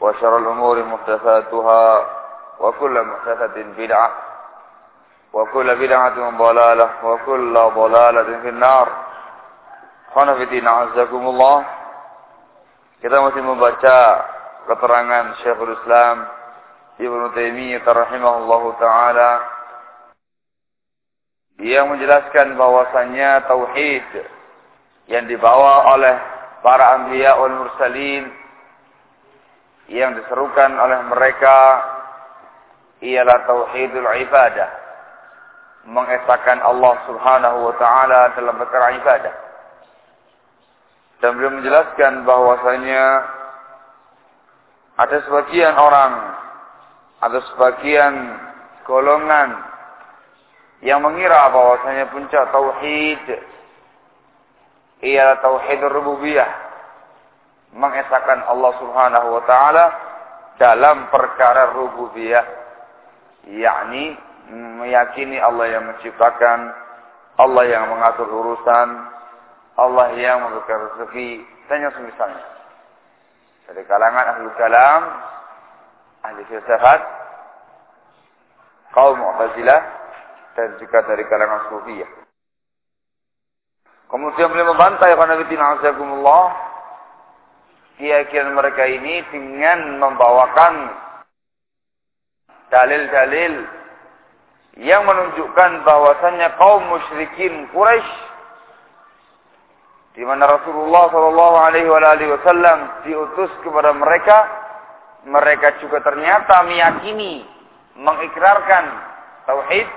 وشر الأمور محدثاتها وكل محدثة بدعة وكل بدعة ضلالة وكل ضلالة في النار Khanafiddin azakumullah Kita masih membaca keterangan Syekhul Islam Ibnu Taimiyah rahimahullahu taala yang menjelaskan bahwasannya tauhid yang dibawa oleh para anbiya wal mursalin yang diserukan oleh mereka ialah tauhidul ibadah. Mengesahkan Allah Subhanahu wa taala dalam perkara ibadah. Dan beliau menjelaskan bahwasanya ada sebagian orang ada sebagian golongan yang mengira bahwasanya puncak tauhid ialah tauhid rububiyah mengesahkan Allah Subhanahu wa taala dalam perkara rububiyah yakni meyakini Allah yang menciptakan Allah yang mengatur urusan Allah yang memberikan rezeki dan yang semisalnya. Dari kalangan ahli kalam, ahli filsafat, kaum Mu'tazilah dan juga dari kalangan Sufiyah. Kemudian beliau membantai karena fitina azakumullah keyakinan mereka ini dengan membawakan dalil-dalil yang menunjukkan bahwasannya kaum musyrikin Quraisy di mana Rasulullah Shallallahu Alaihi Wasallam diutus kepada mereka, mereka juga ternyata meyakini, mengikrarkan tauhid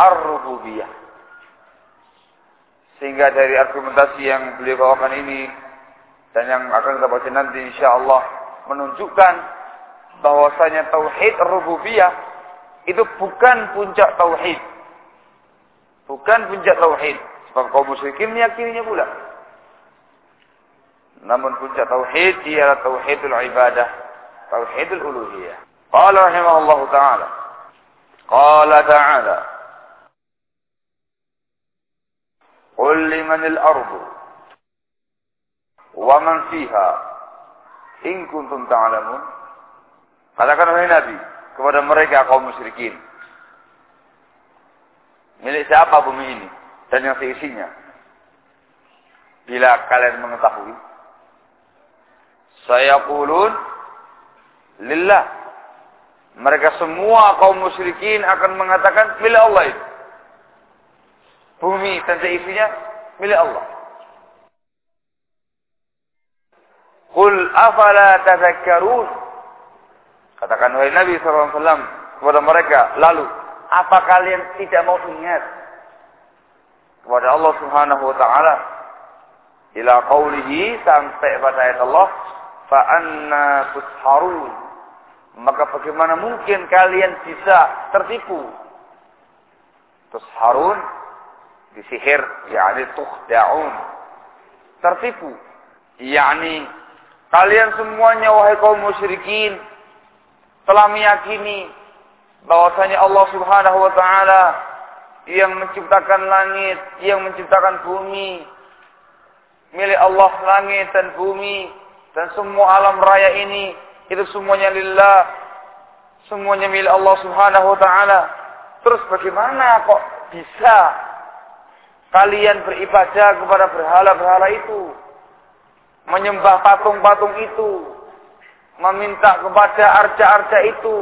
ar-rububiyah. Sehingga dari argumentasi yang beliau bawakan ini dan yang akan kita baca nanti insya Allah menunjukkan bahwasanya tauhid rububiyah itu bukan puncak tauhid. Bukan puncak tauhid. Sebab kaum musyrikin meyakininya pula. Namun puncak tauhid ialah tauhidul ibadah, tauhidul uluhiyah. Qala rahimahullahu taala. Qala ta'ala. Qul liman al-ardu wa man fiha in kuntum ta'lamun. Katakan wahai Nabi kepada mereka kaum musyrikin. Milik siapa bumi ini? dan yang seisinya. Bila kalian mengetahui, saya kulun lillah. Mereka semua kaum musyrikin akan mengatakan milik Allah itu. Bumi dan seisinya milik Allah. Qul afala tadhakkarun. Katakan wahai Nabi SAW kepada mereka, lalu apa kalian tidak mau ingat? kepada Allah Subhanahu wa taala ila qaulihi sampai pada ayat Allah fa anna tusharun maka bagaimana mungkin kalian bisa tertipu tusharun disihir yakni tukhda'un tertipu yakni kalian semuanya wahai kaum musyrikin telah meyakini bahwasanya Allah Subhanahu wa taala yang menciptakan langit, yang menciptakan bumi, milik Allah langit dan bumi dan semua alam raya ini itu semuanya lillah, semuanya milik Allah Subhanahu wa taala. Terus bagaimana kok bisa kalian beribadah kepada berhala-berhala itu? Menyembah patung-patung itu, meminta kepada arca-arca itu,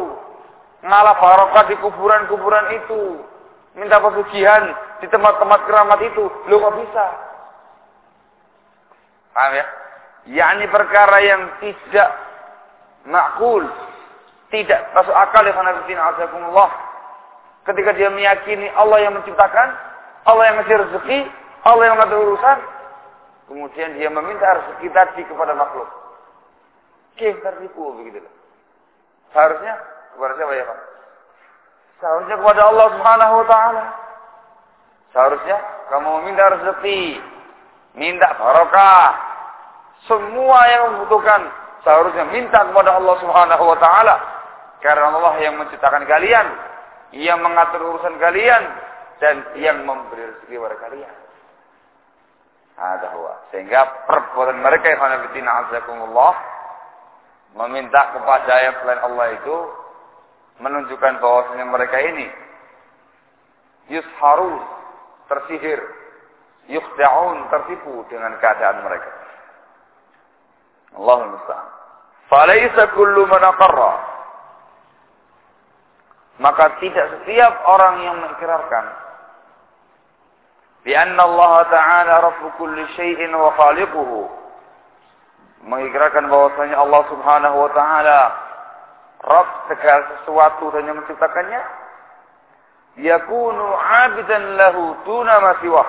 ngalah barokah di kuburan-kuburan itu, minta pesugihan di tempat-tempat keramat itu, lu kok bisa? Paham ya? yakni perkara yang tidak makul, tidak masuk akal ya Allah. Ketika dia meyakini Allah yang menciptakan, Allah yang ngasih rezeki, Allah yang mengatur urusan, kemudian dia meminta rezeki tadi kepada makhluk. Oke, tertipu begitu. Seharusnya kepada siapa ya Pak? Seharusnya kepada Allah Subhanahu wa taala. Seharusnya kamu meminta rezeki, minta barokah. Semua yang membutuhkan seharusnya minta kepada Allah Subhanahu wa taala. Karena Allah yang menciptakan kalian, yang mengatur urusan kalian dan yang memberi rezeki kepada kalian. Sehingga perbuatan mereka yang azakumullah meminta kepada yang selain Allah itu menunjukkan bahwasanya mereka ini yusharun tersihir yukhda'un tertipu dengan keadaan mereka. Allahul musta'an. Falaysa kullu man maka tidak setiap orang yang mengikrarkan anna Allah taala rabbu kulli syai'in wa khaliquhu. Mengikrarkan bahwasanya Allah Subhanahu wa taala Rabb segala sesuatu dan yang menciptakannya yakunu abidan lahu tuna masiwah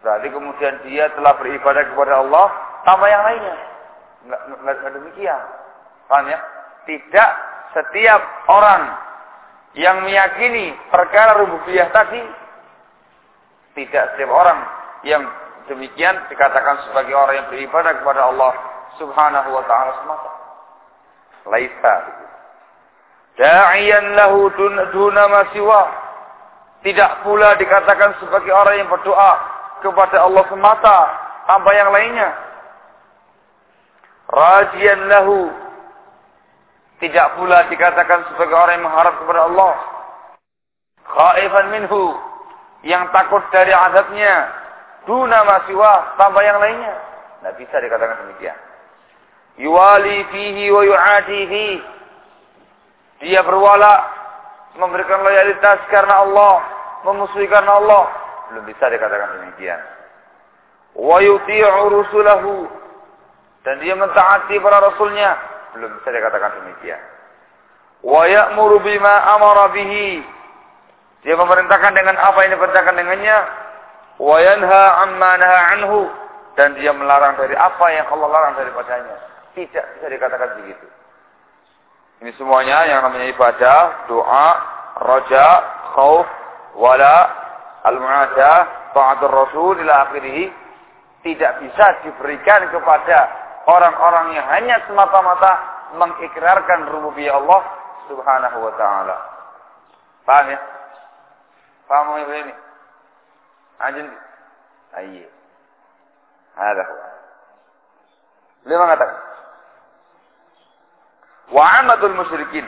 berarti kemudian dia telah beribadah kepada Allah tanpa yang lainnya. Enggak, enggak demikian. Paham ya? Tidak setiap orang yang meyakini perkara rububiyah tadi tidak setiap orang yang demikian dikatakan sebagai orang yang beribadah kepada Allah Subhanahu wa taala semata. Laisa. Da'iyan lahu duna ma siwa. Tidak pula dikatakan sebagai orang yang berdoa kepada Allah semata tanpa yang lainnya. Rajian lahu. Tidak pula dikatakan sebagai orang yang mengharap kepada Allah. Khaifan minhu yang takut dari azabnya duna ma siwa tanpa yang lainnya tidak bisa dikatakan demikian yuwali fihi wa yu'adi. Dia berwala memberikan loyalitas karena Allah, memusuhi karena Allah. Belum bisa dikatakan demikian. Wa yuti'u rusulahu dan dia mentaati para rasulnya. Belum bisa dikatakan demikian. Wa ya'muru bima amara bihi. Dia memerintahkan dengan apa yang diperintahkan dengannya. Wa yanha amma naha anhu dan dia melarang dari apa yang Allah larang daripadanya. Tidak bisa dikatakan begitu. Ini semuanya yang namanya ibadah, doa, roja, khauf, wala, al-mu'adah, ta'atul rasul, ila akhirih, tidak bisa diberikan kepada orang-orang yang hanya semata-mata mengikrarkan rububiyah Allah subhanahu wa ta'ala. Paham ya? Paham ini? Anjing? Ayo. Ada. Beliau mengatakan, wa amatul musyrikin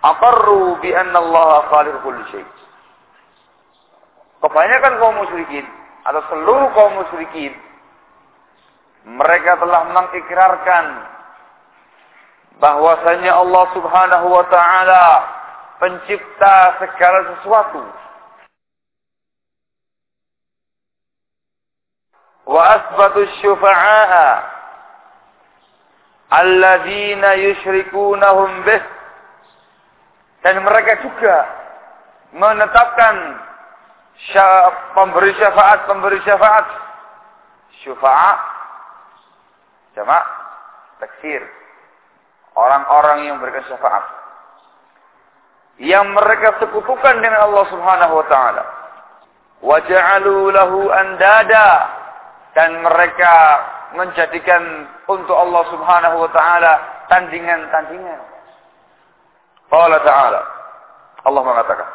aqarru bi anna Allah khaliq kulli syai. Kebanyakan kaum musyrikin atau seluruh kaum musyrikin mereka telah mengikrarkan bahwasanya Allah Subhanahu wa taala pencipta segala sesuatu. Wa asbatu syufa'a alladzina yusyrikunahum bih dan mereka juga menetapkan pemberi syafaat, pemberi syafaat. Syufa'a jama' taksir. Orang-orang yang memberikan syafaat. Yang mereka sekutukan dengan Allah Subhanahu wa taala. Wa ja'alu lahu andada dan mereka menjadikan untuk Allah Subhanahu wa taala tandingan-tandingan. Qala ta'ala Allah mengatakan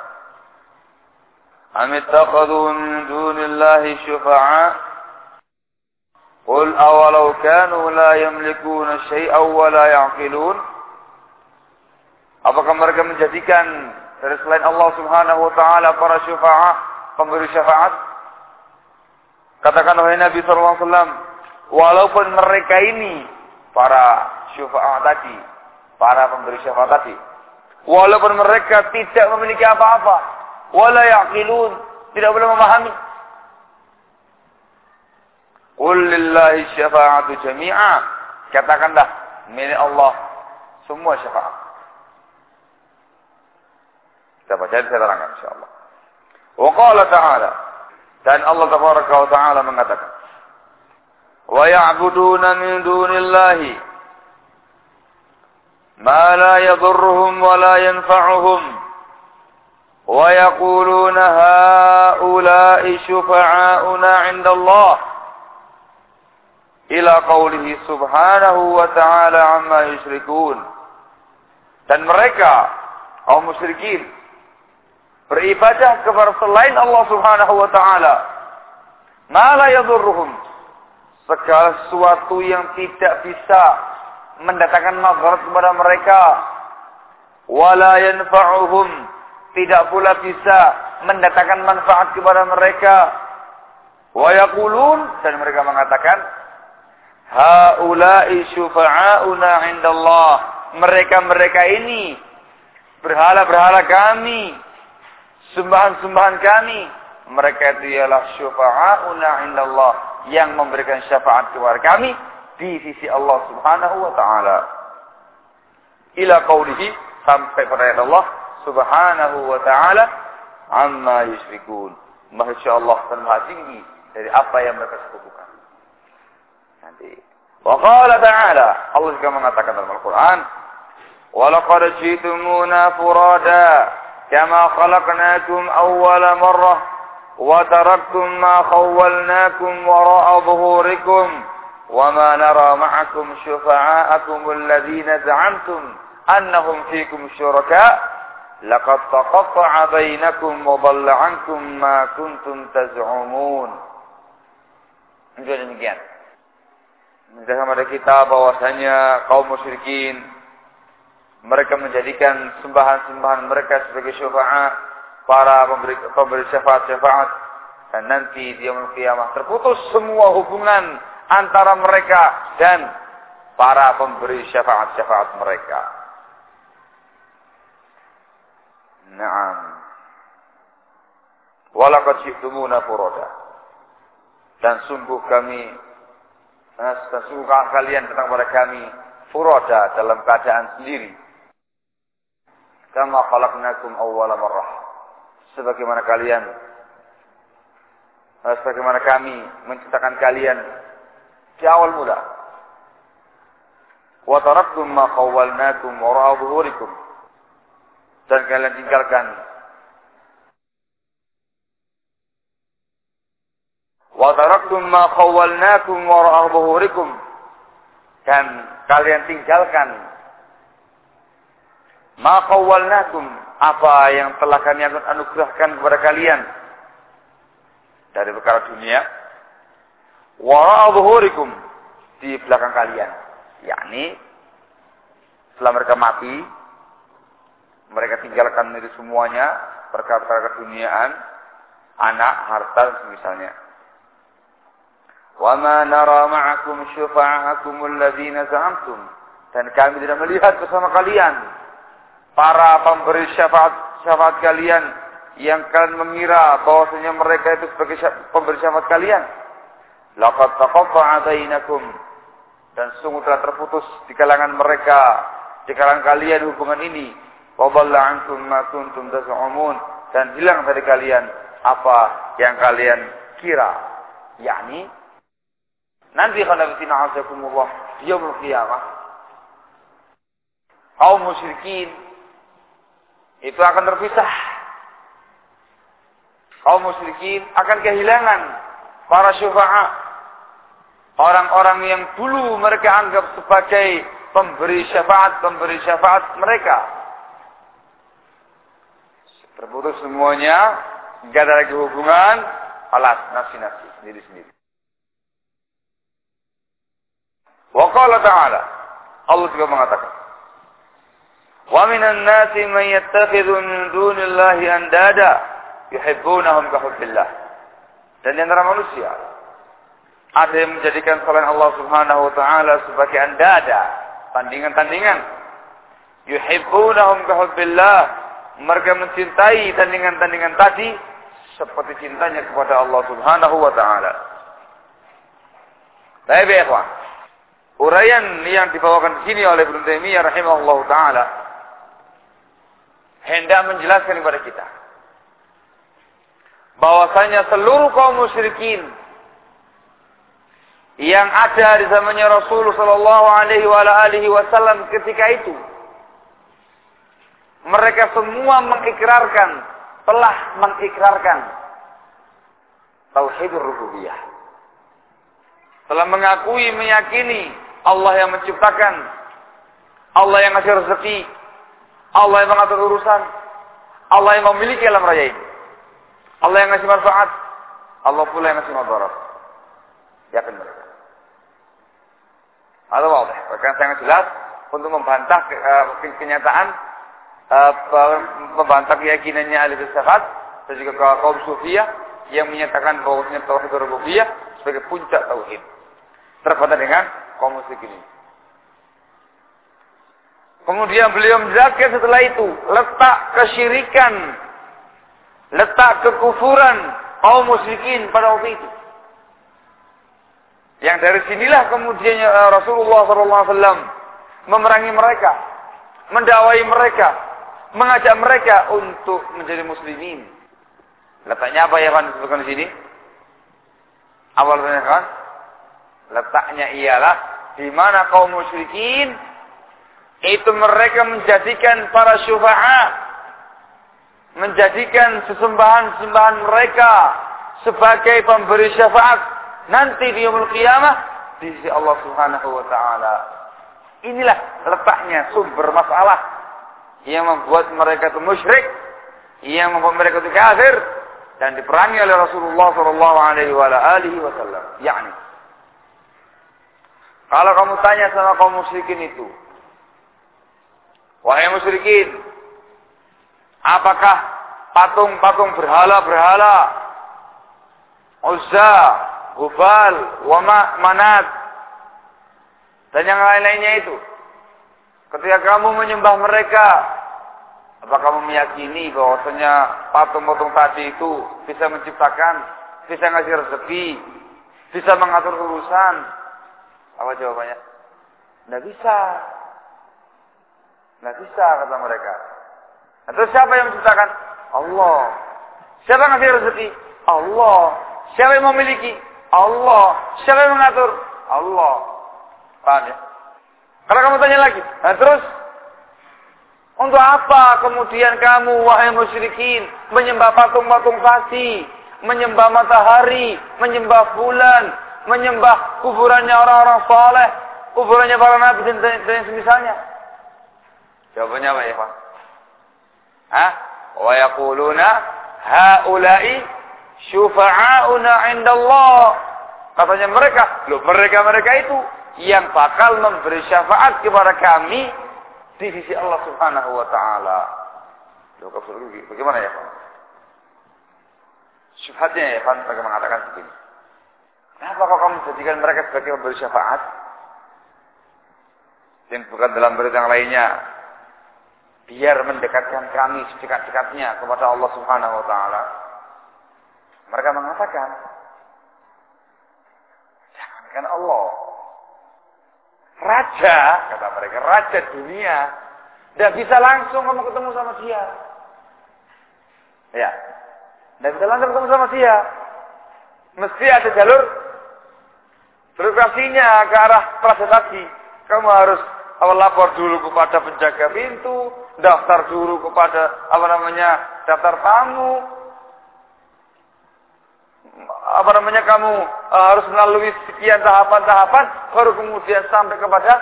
Am ittakhadhu min dunillahi syufa'a awalau kanu la yamlikuna syai'aw wa la ya'qilun Apakah mereka menjadikan dari selain Allah Subhanahu wa taala para syufa'a pemberi syafaat? Katakan Nabi sallallahu alaihi wasallam, walaupun mereka ini para syufa'a tadi, para pemberi syafaat tadi, walaupun mereka tidak memiliki apa-apa, wala yaqilun, tidak boleh memahami. Qul lillahi syafa'atu jami'a. Katakanlah milik Allah semua syafaat. Kita baca saya terangkan insyaallah. Wa qala ta'ala dan Allah tabaraka wa ta'ala mengatakan wa ya'buduna min dunillahi ما لا يضرهم ولا ينفعهم ويقولون هؤلاء شفعاؤنا عند الله إلى قوله سبحانه وتعالى عما يشركون dan mereka kaum musyrikin beribadah kepada selain Allah Subhanahu wa taala. Ma yadurruhum. Segala sesuatu yang tidak bisa mendatangkan mazharat kepada mereka. Wala yanfa'uhum. Tidak pula bisa mendatangkan manfaat kepada mereka. Wa yaqulun. Dan mereka mengatakan haula'i syufa'auna 'indallah. Mereka-mereka ini berhala-berhala kami sembahan-sembahan kami mereka itu ialah syufa'auna 'indallah yang memberikan syafaat kepada kami di sisi Allah Subhanahu wa taala. Ila qaulihi sampai pada ayat Allah Subhanahu wa taala amma yusyrikun. Masya Allah maha tinggi dari apa yang mereka sekutukan. Nanti. Wa qala ta'ala Allah juga mengatakan dalam Al-Qur'an Wa laqad jitumuna furada كما خلقناكم أول مرة وتركتم ما خولناكم وراء ظهوركم وما نرى معكم شفعاءكم الذين زعمتم أنهم فيكم شركاء لقد تقطع بينكم وضل عنكم ما كنتم تزعمون. من جهة من جهة من جهة قوم مشركين mereka menjadikan sembahan-sembahan mereka sebagai syafaat para pemberi, pemberi syafaat-syafaat dan nanti dia kiamah terputus semua hubungan antara mereka dan para pemberi syafaat-syafaat mereka. Naam. Walaqad syi'tumuna furoda. Dan sungguh kami dan sungguh kalian datang kepada kami furoda dalam keadaan sendiri. Kama khalaqnakum awwala marrah. Sebagaimana kalian sebagaimana kami menciptakan kalian di awal mula. Wa taraktum ma khawwalnakum wara'a dhuhurikum. Dan kalian tinggalkan Wa taraktum ma khawwalnakum wara'a dhuhurikum. Dan kalian tinggalkan ma khawwalnakum apa yang telah kami anugerahkan kepada kalian dari perkara dunia wara'a zuhurikum di belakang kalian. Yakni setelah mereka mati, mereka tinggalkan itu semuanya, perkara-perkara keduniaan, anak, harta, misalnya. Wa ma nara ma'akum syufa'akum za'amtum. Dan kami tidak melihat bersama kalian para pemberi syafaat syafaat kalian yang kalian mengira bahwasanya mereka itu sebagai pemberi syafaat kalian. Laqad taqatta'a bainakum dan sungguh telah terputus di kalangan mereka, di kalangan kalian hubungan ini. Wa dhalla 'ankum ma kuntum taz'umun dan hilang dari kalian apa yang kalian kira. Yakni nanti khanafitina azakumullah yaumul qiyamah kaum musyrikin itu akan terpisah. Kaum musyrikin akan kehilangan para syufa'a. Orang-orang yang dulu mereka anggap sebagai pemberi syafaat, pemberi syafaat mereka. Terputus semuanya, tidak ada lagi hubungan, alas nafsi-nafsi, sendiri-sendiri. Wa ta'ala, Allah juga mengatakan, Wa minan nasi man yattakhidhu min dunillahi andada yuhibbunahum ka hubbillah. Dan antara manusia ada yang menjadikan selain Allah Subhanahu wa taala sebagai andada, tandingan-tandingan. Yuhibbunahum ka hubbillah. Mereka mencintai tandingan-tandingan tadi seperti cintanya kepada Allah Subhanahu wa taala. Baik, ya, Uraian yang dibawakan di sini oleh Ibnu Taimiyah rahimahullah taala hendak menjelaskan kepada kita bahwasanya seluruh kaum musyrikin yang ada di zamannya Rasulullah Shallallahu Alaihi Wasallam ketika itu mereka semua mengikrarkan telah mengikrarkan tauhid rububiyah. Telah mengakui meyakini Allah yang menciptakan Allah yang ngasih rezeki Allah yang mengatur urusan. Allah yang memiliki alam raya ini. Allah yang ngasih manfaat. Allah pula yang ngasih madarat. Yakin mereka. Ada wadah. Bahkan sangat jelas untuk membantah uh, kenyataan uh, membantah keyakinannya ahli filsafat dan juga kaum sufia yang menyatakan bahwasanya tauhid rububiyah sebagai puncak tauhid. Terpada dengan kaum musyrikin ini. Kemudian beliau menjelaskan setelah itu letak kesyirikan, letak kekufuran kaum musyrikin pada waktu itu. Yang dari sinilah kemudian eh, Rasulullah SAW memerangi mereka, mendakwai mereka, mengajak mereka untuk menjadi muslimin. Letaknya apa ya kan disebutkan di sini? Awalnya kan? Letaknya ialah di mana kaum musyrikin itu mereka menjadikan para syufa'a menjadikan sesembahan-sesembahan mereka sebagai pemberi syafaat nanti di yaumul qiyamah di sisi Allah Subhanahu wa taala. Inilah letaknya sumber masalah yang membuat mereka itu musyrik, yang membuat mereka itu kafir dan diperangi oleh Rasulullah sallallahu alaihi wasallam. Yakni kalau kamu tanya sama kaum musyrikin itu, Wahai musyrikin, apakah patung-patung berhala-berhala, Uzza, Hubal, Wama, Manat, dan yang lain-lainnya itu, ketika kamu menyembah mereka, apa kamu meyakini bahwasanya patung-patung tadi itu bisa menciptakan, bisa ngasih rezeki, bisa mengatur urusan? Apa jawabannya? Tidak bisa. Nggak bisa kata mereka. Atau siapa yang menciptakan? Allah. Siapa yang ngasih rezeki? Allah. Siapa yang memiliki? Allah. Siapa yang mengatur? Allah. Paham ya? Kalau kamu tanya lagi, nah terus untuk apa kemudian kamu wahai musyrikin menyembah patung-patung pasti, menyembah matahari, menyembah bulan, menyembah kuburannya orang-orang saleh, kuburannya para nabi dan, dan semisalnya? Jawabannya apa ya Pak? Hah? Wa yaquluna haula'i syufa'auna 'inda Allah. Katanya mereka, loh mereka-mereka itu yang bakal memberi syafaat kepada kami di sisi Allah Subhanahu wa taala. Loh bagaimana ya Pak? Syubhatnya ya Pak, mereka mengatakan begini. Kenapa kok kamu jadikan mereka sebagai memberi syafaat? Dan bukan dalam berita yang lainnya biar mendekatkan kami sedekat-dekatnya kepada Allah Subhanahu wa taala. Mereka mengatakan, jangankan Allah, raja, kata mereka, raja dunia, tidak bisa langsung kamu ketemu sama dia. Ya, Tidak bisa langsung ketemu sama dia. Mesti ada jalur birokrasinya ke arah proses tadi. Kamu harus lapor dulu kepada penjaga pintu, daftar dulu kepada apa namanya daftar tamu, apa namanya kamu uh, harus melalui sekian tahapan-tahapan baru kemudian sampai kepada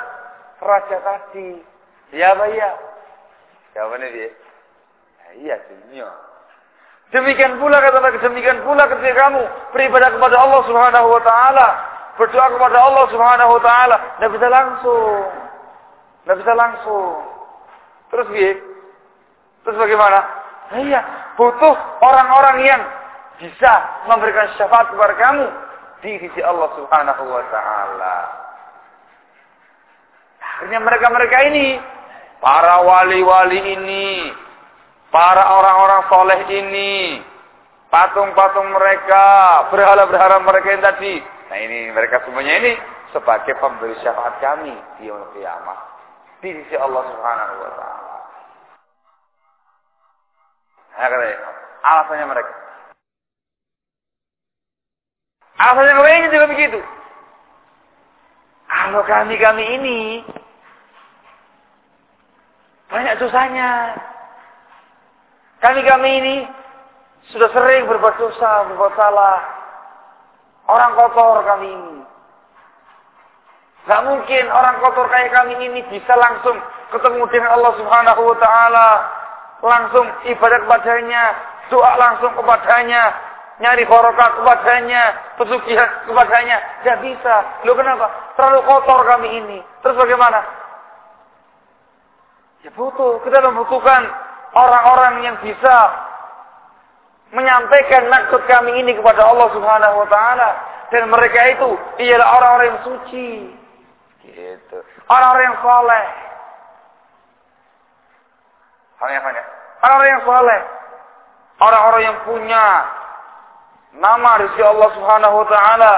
raja tadi. Ya apa ya? Jawabannya dia. Ya, iya dunia. Demikian pula kata demikian pula ketika kamu beribadah kepada Allah Subhanahu wa taala, berdoa kepada Allah Subhanahu wa taala, tidak bisa langsung. Tidak bisa langsung. Terus dia, Terus bagaimana? Nah, iya, butuh orang-orang yang bisa memberikan syafaat kepada kamu di sisi Allah Subhanahu wa taala. Akhirnya mereka-mereka ini, para wali-wali ini, para orang-orang soleh ini, patung-patung mereka, berhala-berhala mereka yang tadi. Nah ini mereka semuanya ini sebagai pemberi syafaat kami di kiamat di sisi Allah Subhanahu wa taala. Alasannya mereka. Alasannya mereka juga begitu. Kalau kami-kami ini banyak dosanya. Kami-kami ini sudah sering berbuat dosa, berbuat salah. Orang kotor kami ini. Gak mungkin orang kotor kayak kami ini bisa langsung ketemu dengan Allah Subhanahu wa taala, langsung ibadah kepadanya, doa langsung kepadanya, nyari korokat kepadanya, pesugihan kepadanya. Tidak bisa. Lo kenapa? Terlalu kotor kami ini. Terus bagaimana? Ya butuh. Kita membutuhkan orang-orang yang bisa menyampaikan maksud kami ini kepada Allah Subhanahu wa taala dan mereka itu ialah orang-orang yang suci. Gitu. Orang-orang yang soleh. Orang-orang yang soleh. Orang-orang yang punya nama di sisi Allah Subhanahu wa taala,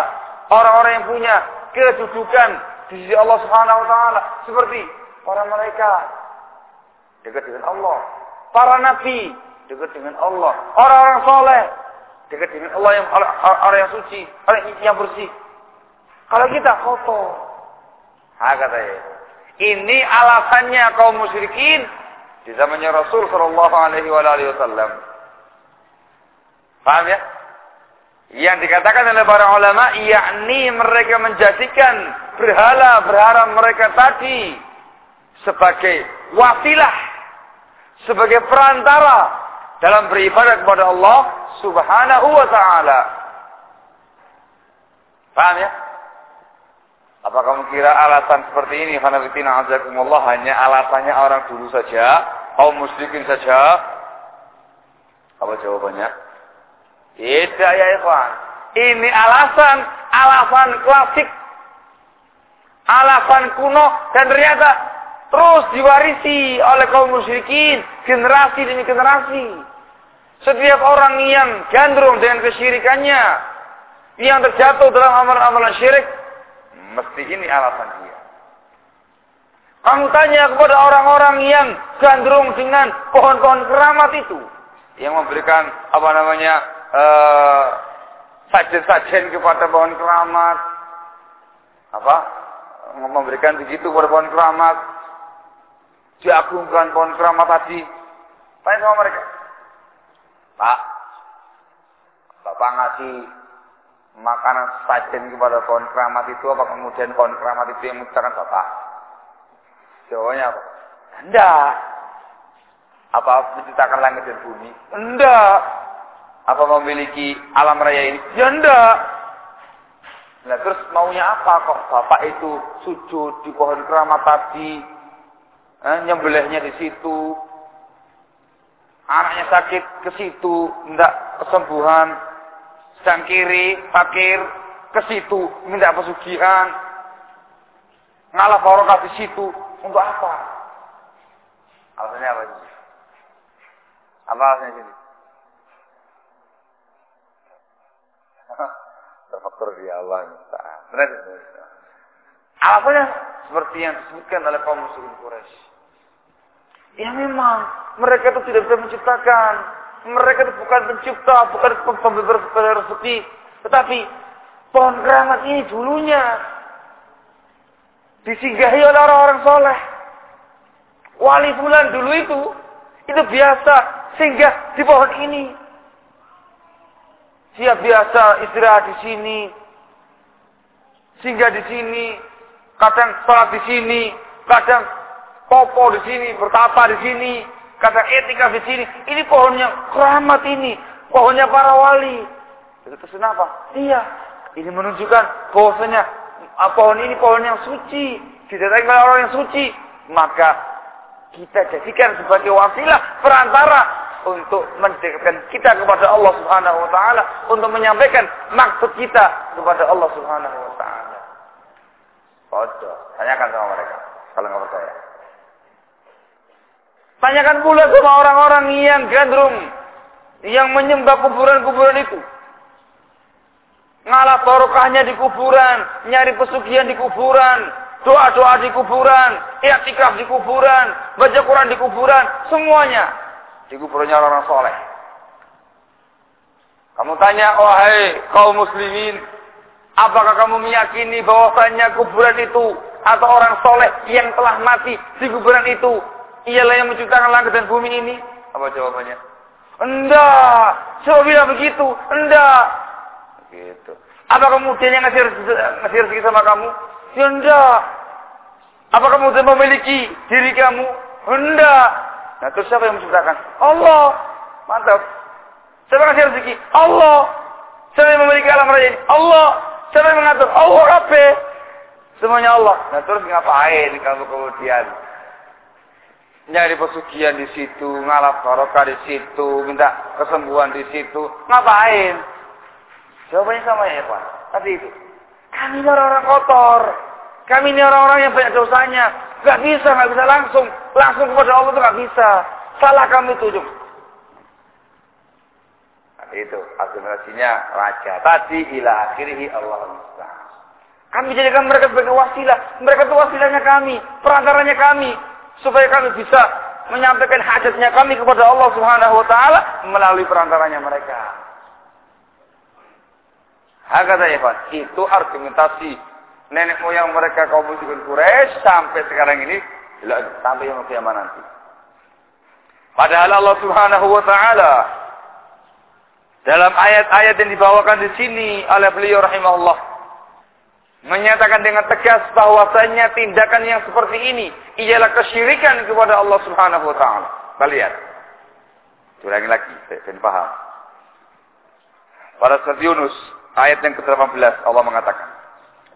orang-orang yang punya kedudukan di sisi Allah Subhanahu wa taala. Seperti para malaikat. Dekat dengan Allah, para nabi. Dekat dengan Allah, orang-orang soleh. Dekat dengan Allah yang orang yang suci, orang yang bersih. Kalau kita kotor, ha katanya. Ini alasannya kaum musyrikin di zamannya Rasul Shallallahu Alaihi Wasallam. Paham ya? Yang dikatakan oleh para ulama, yakni mereka menjadikan berhala-berhala mereka tadi sebagai wasilah, sebagai perantara dalam beribadah kepada Allah Subhanahu wa taala. Paham ya? Apa kamu kira alasan seperti ini Hanafitina azakumullah hanya alasannya orang dulu saja, kaum musyrikin saja? Apa jawabannya? Tidak ya ikhwan. Ini alasan, alasan klasik. Alasan kuno dan ternyata terus diwarisi oleh kaum musyrikin generasi demi generasi. Setiap orang yang gandrung dengan kesyirikannya, yang terjatuh dalam amalan-amalan syirik, mesti ini alasan dia. Kamu tanya kepada orang-orang yang gandrung dengan pohon-pohon keramat itu, yang memberikan apa namanya uh, sajen-sajen kepada pohon keramat. Apa? Memberikan begitu kepada pohon keramat. Diagungkan pohon keramat tadi. Tanya sama mereka. Pak, Bapak ngasih makanan sajen kepada pohon keramat itu apa kemudian pohon keramat itu yang menciptakan Bapak? Jawabnya apa? Enggak. Apa menciptakan langit dan bumi? Enggak. Apa memiliki alam raya ini? Ya enggak. Nah terus maunya apa kok bapak itu sujud di pohon keramat tadi, eh, nyembelihnya di situ, anaknya sakit ke situ, enggak kesembuhan, sedang kiri, fakir, ke situ, minta pesugihan, ngalah barokah di situ, untuk apa? Alasannya apa sih? Apa alasannya sini? Terfaktur di Allah Benar. Alasannya seperti yang disebutkan oleh kaum muslimin Quraisy. Ya memang mereka itu tidak bisa menciptakan Mereka itu bukan pencipta, bukan pemberi rezeki. Tetapi pohon keramat ini dulunya disinggahi oleh orang-orang soleh. Wali fulan dulu itu, itu biasa singgah di pohon ini. Dia biasa istirahat di sini, singgah di sini, kadang sholat di sini, kadang popo di sini, bertapa di sini, kadang etika di sini. Ini pohonnya keramat ini, pohonnya para wali. Itu kenapa? Iya, ini menunjukkan bahwasanya ah, pohon ini pohon yang suci, didatangi oleh orang yang suci. Maka kita jadikan sebagai wasilah perantara untuk mendekatkan kita kepada Allah Subhanahu wa taala, untuk menyampaikan maksud kita kepada Allah Subhanahu wa taala. Bodoh. Tanyakan sama mereka. Kalau nggak percaya. Tanyakan pula sama orang-orang yang gandrung. Yang menyembah kuburan-kuburan itu. Ngalah barokahnya di kuburan. Nyari pesugihan di kuburan. Doa-doa di kuburan. Iktikaf di kuburan. Baca Quran di kuburan. Semuanya. Di kuburannya orang-orang soleh. Kamu tanya, oh hai kaum muslimin, Apakah kamu meyakini bahwasanya kuburan itu atau orang soleh yang telah mati di kuburan itu ialah yang menciptakan langit dan bumi ini? Apa jawabannya? Enggak. Coba bilang begitu. Enggak. Gitu. Apa kemudian yang ngasih, ngasih rezeki sama kamu? Ya enggak. Apa sudah memiliki diri kamu? Enggak. Nah terus siapa yang menciptakan? Allah. Mantap. Siapa ngasih rezeki? Allah. Siapa yang memiliki alam raya ini? Allah. Siapa yang mengatur? Allah Rabbe. Semuanya Allah. Nah terus ngapain kamu kemudian nyari pesugihan di situ, ngalap barokah di situ, minta kesembuhan di situ, ngapain? Jawabannya sama ya Pak. Tapi itu, kami ini orang-orang kotor, kami ini orang-orang yang banyak dosanya, gak bisa, gak bisa langsung, langsung kepada Allah itu gak bisa. Salah kami itu, itu argumentasinya raja tadi ila akhirih Allah. Kami jadikan mereka sebagai wasilah. Mereka itu wasilahnya kami, perantaranya kami supaya kami bisa menyampaikan hajatnya kami kepada Allah Subhanahu wa taala melalui perantaranya mereka. Hakata ya itu argumentasi nenek moyang mereka kaum musyrikin Quraisy sampai sekarang ini sampai yang kiamat nanti. Padahal Allah Subhanahu wa taala dalam ayat-ayat yang dibawakan di sini oleh beliau rahimahullah menyatakan dengan tegas bahwasanya tindakan yang seperti ini ialah kesyirikan kepada Allah Subhanahu wa taala. Kita lihat. Ulangi lagi, saya paham. Pada surat Yunus ayat yang ke-18 Allah mengatakan,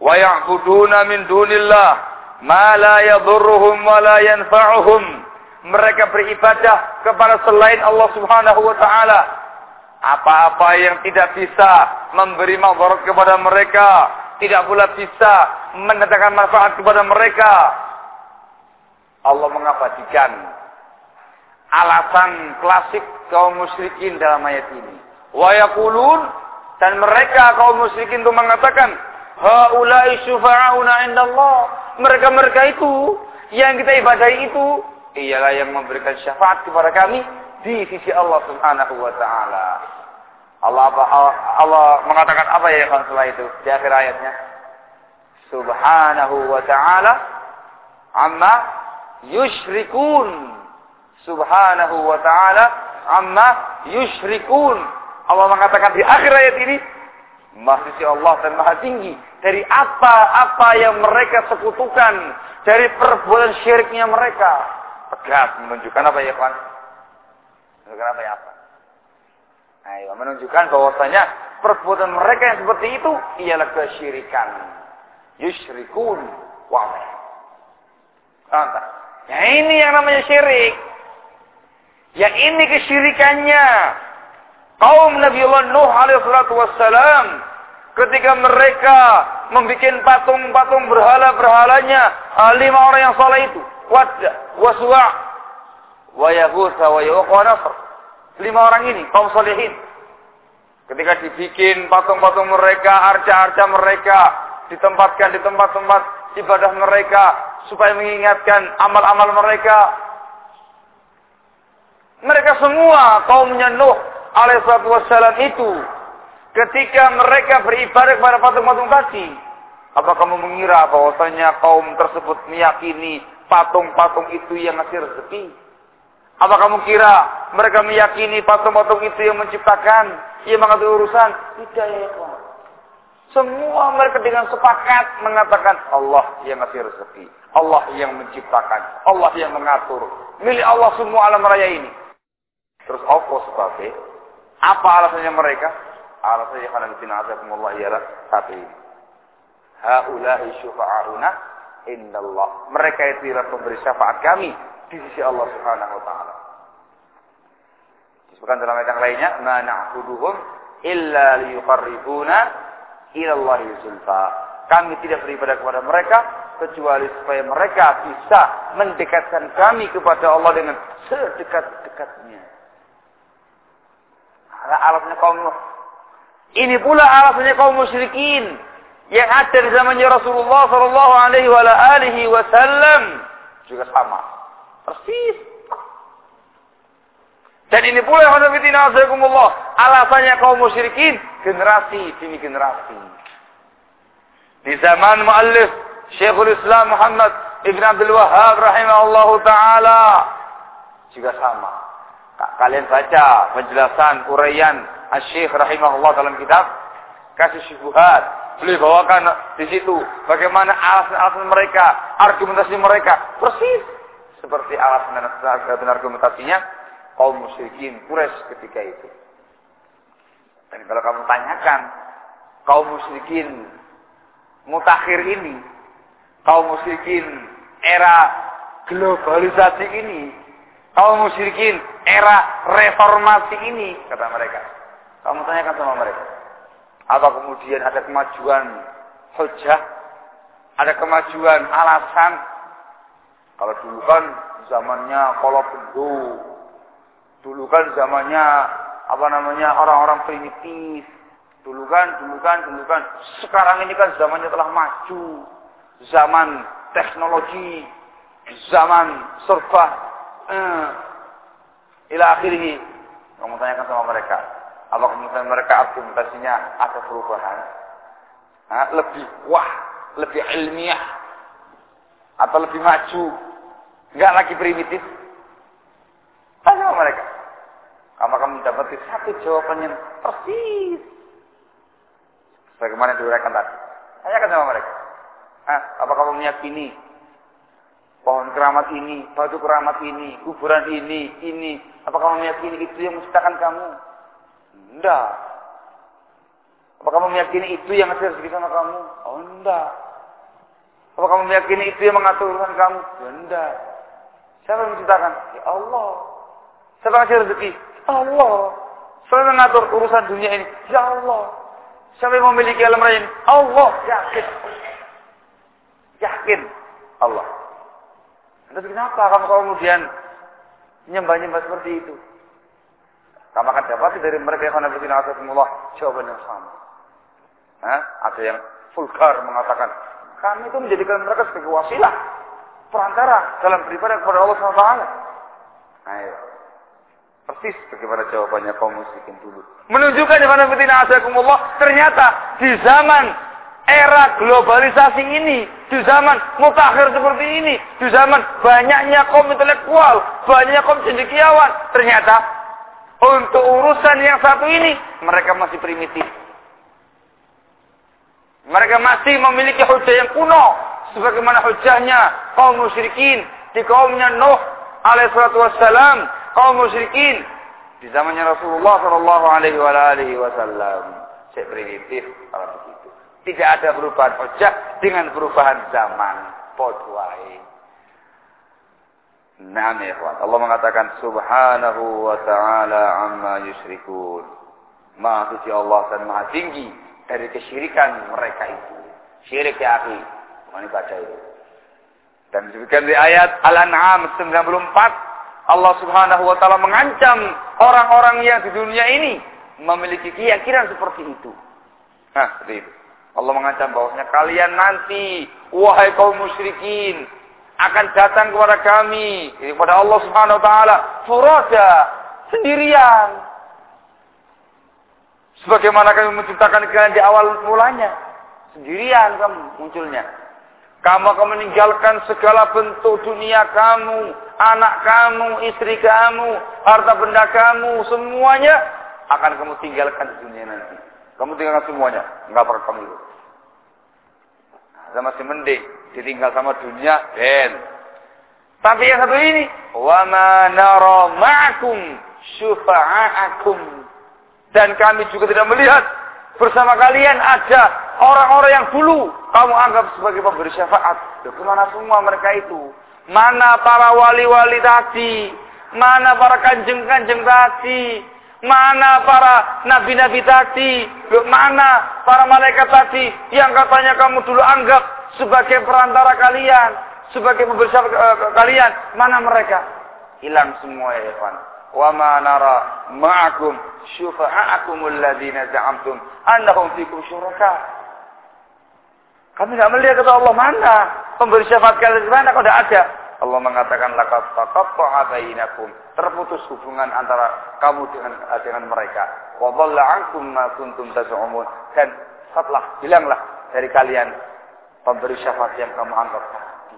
"Wa ya'buduna min dunillah ma la yadhurruhum wa la yanfa'uhum." Mereka beribadah kepada selain Allah Subhanahu wa taala apa-apa yang tidak bisa memberi manfaat kepada mereka, tidak pula bisa mendatangkan manfaat kepada mereka. Allah mengabadikan alasan klasik kaum musyrikin dalam ayat ini. Wa yaqulun dan mereka kaum musyrikin itu mengatakan, "Haula'i syufa'auna indallah." Mereka-mereka itu yang kita ibadahi itu ialah yang memberikan syafaat kepada kami di sisi Allah Subhanahu wa taala. Allah apa Allah mengatakan apa ya kan setelah itu di akhir ayatnya? Subhanahu wa taala amma yusyrikun. Subhanahu wa taala amma yusyrikun. Allah mengatakan di akhir ayat ini Maha Allah dan Maha Tinggi dari apa-apa yang mereka sekutukan dari perbuatan syiriknya mereka. Tegas menunjukkan apa ya kan? Menunjukkan apa ya apa? Ayo, menunjukkan bahwasanya perbuatan mereka yang seperti itu ialah kesyirikan. Yusyrikun wa Ya ini yang namanya syirik. Ya ini kesyirikannya. Kaum Nabi Allah Nuh alaihissalatu wassalam. Ketika mereka membuat patung-patung berhala-berhalanya. Lima orang yang salah itu. Wadda, waswa, wa yahusa, wa wa nasr. Lima orang ini, kaum solehin. Ketika dibikin patung-patung mereka, arca-arca mereka, ditempatkan di tempat-tempat ibadah mereka, supaya mengingatkan amal-amal mereka. Mereka semua kaumnya Nuh alaihissalatu wassalam itu ketika mereka beribadah kepada patung-patung tadi. Apa kamu mengira bahwasanya kaum tersebut meyakini patung-patung itu yang ngasih rezeki? Apa kamu kira mereka meyakini patung-patung itu yang menciptakan, yang mengatur urusan? Tidak ya, Semua mereka dengan sepakat mengatakan Allah yang ngasih rezeki, Allah yang menciptakan, Allah yang mengatur. Milik Allah semua alam raya ini. Terus apa sebabnya? Apa alasannya mereka? Alasannya karena Allah ialah satu ini. Haulahi syufa'aruna indallah. Mereka itu adalah pemberi syafaat kami di sisi Allah Subhanahu wa taala. Disebutkan dalam ayat yang lainnya, "Ma na'buduhum illa liyuqarribuna ila Allah zulfa." Kami tidak beribadah kepada mereka kecuali supaya mereka bisa mendekatkan kami kepada Allah dengan sedekat-dekatnya. Alasannya kaum Ini pula alasannya kaum musyrikin yang ada di zamannya Rasulullah Shallallahu Alaihi Wasallam juga sama, persis. Dan ini pula alasannya kaum musyrikin generasi demi generasi. Di zaman muallif Syekhul Islam Muhammad Ibn Abdul Wahab rahimahullahu taala juga sama. Kalian baca penjelasan uraian Asy-Syaikh rahimahullah dalam kitab Kasih Syubhat. Beliau bawakan di situ bagaimana alasan-alasan mereka, argumentasi mereka persis seperti alasan dan argumentasinya kaum musyrikin Quraisy ketika itu. Dan kalau kamu tanyakan kaum musyrikin mutakhir ini, kaum musyrikin era globalisasi ini, kaum musyrikin era reformasi ini, kata mereka. Kamu tanyakan sama mereka. Apa kemudian ada kemajuan hujah? Ada kemajuan alasan? Kalau dulu kan zamannya kalau bendu. Dulu kan zamannya apa namanya orang-orang primitif. Dulu kan, dulu kan, dulu kan. Sekarang ini kan zamannya telah maju. Zaman teknologi. Zaman serba. Eh, ila akhirnya. Kamu tanyakan sama mereka. Apa kemudian mereka argumentasinya ada perubahan? Lebih wah, lebih ilmiah atau lebih maju? Enggak lagi primitif? Tanya sama mereka. Kamu akan mendapati satu jawaban yang persis. Bagaimana diuraikan tadi. Tanyakan sama mereka. Ah, apa kamu meyakini pohon keramat ini, batu keramat ini, kuburan ini, ini, apa kamu meyakini itu yang menciptakan kamu? Enggak. Apa kamu meyakini itu yang ngasih rezeki sama kamu? Oh enggak. Apa kamu meyakini itu yang mengatur urusan kamu? Ya enggak. Siapa yang menciptakan? Ya Allah. Siapa yang rezeki? Allah. Siapa yang mengatur urusan dunia ini? Ya Allah. Siapa yang memiliki alam raya ini? Allah. Yakin. Yakin. Allah. Terus kenapa kamu kemudian nyembah-nyembah seperti itu? Kamu akan dapat dari mereka yang nabi asakumullah jawaban yang sama. Hah? Ada yang vulgar mengatakan, kami itu menjadikan mereka sebagai wasilah, perantara dalam beribadah kepada Allah SWT. Ayo. Persis bagaimana jawabannya kaum musyrikin dulu. Menunjukkan di mana betina asakumullah, ternyata di zaman era globalisasi ini, di zaman mutakhir seperti ini, di zaman banyaknya kaum intelektual, banyaknya kaum cendekiawan, ternyata untuk urusan yang satu ini, mereka masih primitif. Mereka masih memiliki hujah yang kuno. Sebagaimana hujahnya kaum musyrikin di kaumnya Nuh alaihissalatu wassalam. Kaum musyrikin di zamannya Rasulullah sallallahu alaihi wasallam. Saya primitif kalau begitu. Tidak ada perubahan hujah dengan perubahan zaman. Podwai. Naam ya Allah mengatakan subhanahu wa ta'ala amma yusyrikun. Maha suci Allah dan maha tinggi dari kesyirikan mereka itu. Syirik ya akhi. Bukan ibadah itu. Dan disebutkan di ayat Al-An'am 94. Allah subhanahu wa ta'ala mengancam orang-orang yang di dunia ini memiliki keyakinan seperti itu. Nah, seperti itu. Allah mengancam bahwasanya kalian nanti, wahai kaum musyrikin, akan datang kepada kami kepada Allah Subhanahu wa taala furada sendirian sebagaimana kami menciptakan kalian di awal mulanya sendirian kamu munculnya kamu akan meninggalkan segala bentuk dunia kamu, anak kamu, istri kamu, harta benda kamu, semuanya akan kamu tinggalkan di dunia nanti. Kamu tinggalkan semuanya, enggak pernah kamu itu. Nah, masih mending ditinggal sama dunia, ben. Tapi yang satu ini, wa ma nara. Dan kami juga tidak melihat bersama kalian ada orang-orang yang dulu kamu anggap sebagai pemberi syafaat. Loh, ke mana semua mereka itu? Mana para wali-wali tadi? Mana para kanjeng-kanjeng tadi? Mana para nabi-nabi tadi? Mana para malaikat tadi yang katanya kamu dulu anggap sebagai perantara kalian, sebagai pemberi syafaat uh, kalian? Mana mereka? Hilang semua ya, Evan. Wa ma nara ma'akum syufa'akum alladhina za'amtum annahum fikum syuraka. Kami tidak melihat kata Allah mana pemberi syafaat kalian di mana kok tidak ada. Allah mengatakan laqad taqatta'a bainakum. Terputus hubungan antara kamu dengan dengan mereka. Wa dhalla 'ankum ma kuntum taz'umun. Dan setelah hilanglah dari kalian pemberi syafaat yang kamu anggap tadi.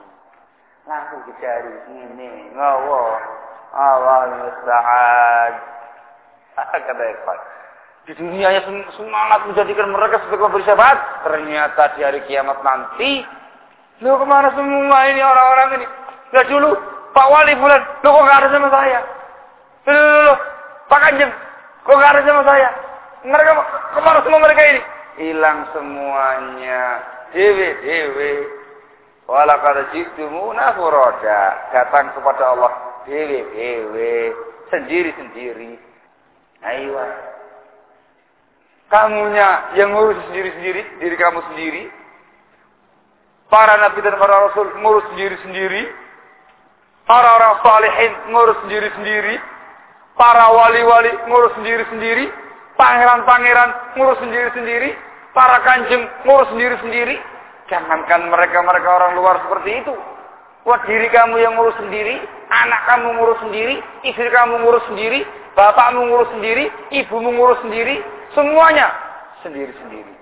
Langsung dicari ini ngawur awal musta'ad. Kata Ikhwan. Di dunia yang semangat menjadikan mereka sebagai pemberi syafaat. Ternyata di hari kiamat nanti. Lu ke mana semua ini orang-orang ini? Lihat dulu. Pak Wali bulan. Lu kok gak ada sama saya? Lu, lu, lu. Pak Kanjeng. Kok gak ada sama saya? Mereka ke mana semua mereka ini? Hilang semuanya. Dewi, dewi. Walakad jitumuna furoda. Datang kepada Allah dewe-dewe, sendiri-sendiri. Ayo. Kamunya yang ngurus sendiri-sendiri, diri kamu sendiri. Para nabi dan para rasul ngurus sendiri-sendiri. Para orang salihin ngurus sendiri-sendiri. Para wali-wali ngurus sendiri-sendiri. Pangeran-pangeran ngurus sendiri-sendiri. Para kanjeng ngurus sendiri-sendiri. Jangankan mereka-mereka orang luar seperti itu. Wah diri kamu yang ngurus sendiri, anak kamu ngurus sendiri, istri kamu ngurus sendiri, bapakmu ngurus sendiri, ibumu ngurus sendiri, semuanya sendiri-sendiri.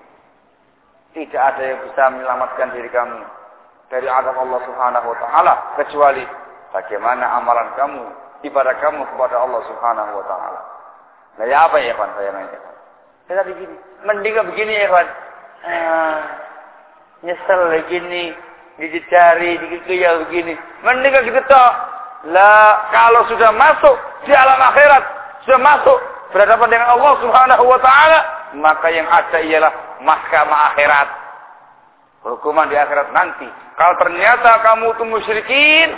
Tidak ada yang bisa menyelamatkan diri kamu dari azab Allah Subhanahu wa taala kecuali bagaimana amalan kamu, ibadah kamu kepada Allah Subhanahu wa taala. Nah, ya apa ya, Pak? Saya nanya. Saya begini, mending begini ya, Pak. Ah, nyesel begini, dicari, ya begini. Mending kita tak. Lah, kalau sudah masuk di alam akhirat, sudah masuk berhadapan dengan Allah Subhanahu wa taala, maka yang ada ialah mahkamah akhirat. Hukuman di akhirat nanti. Kalau ternyata kamu itu musyrikin,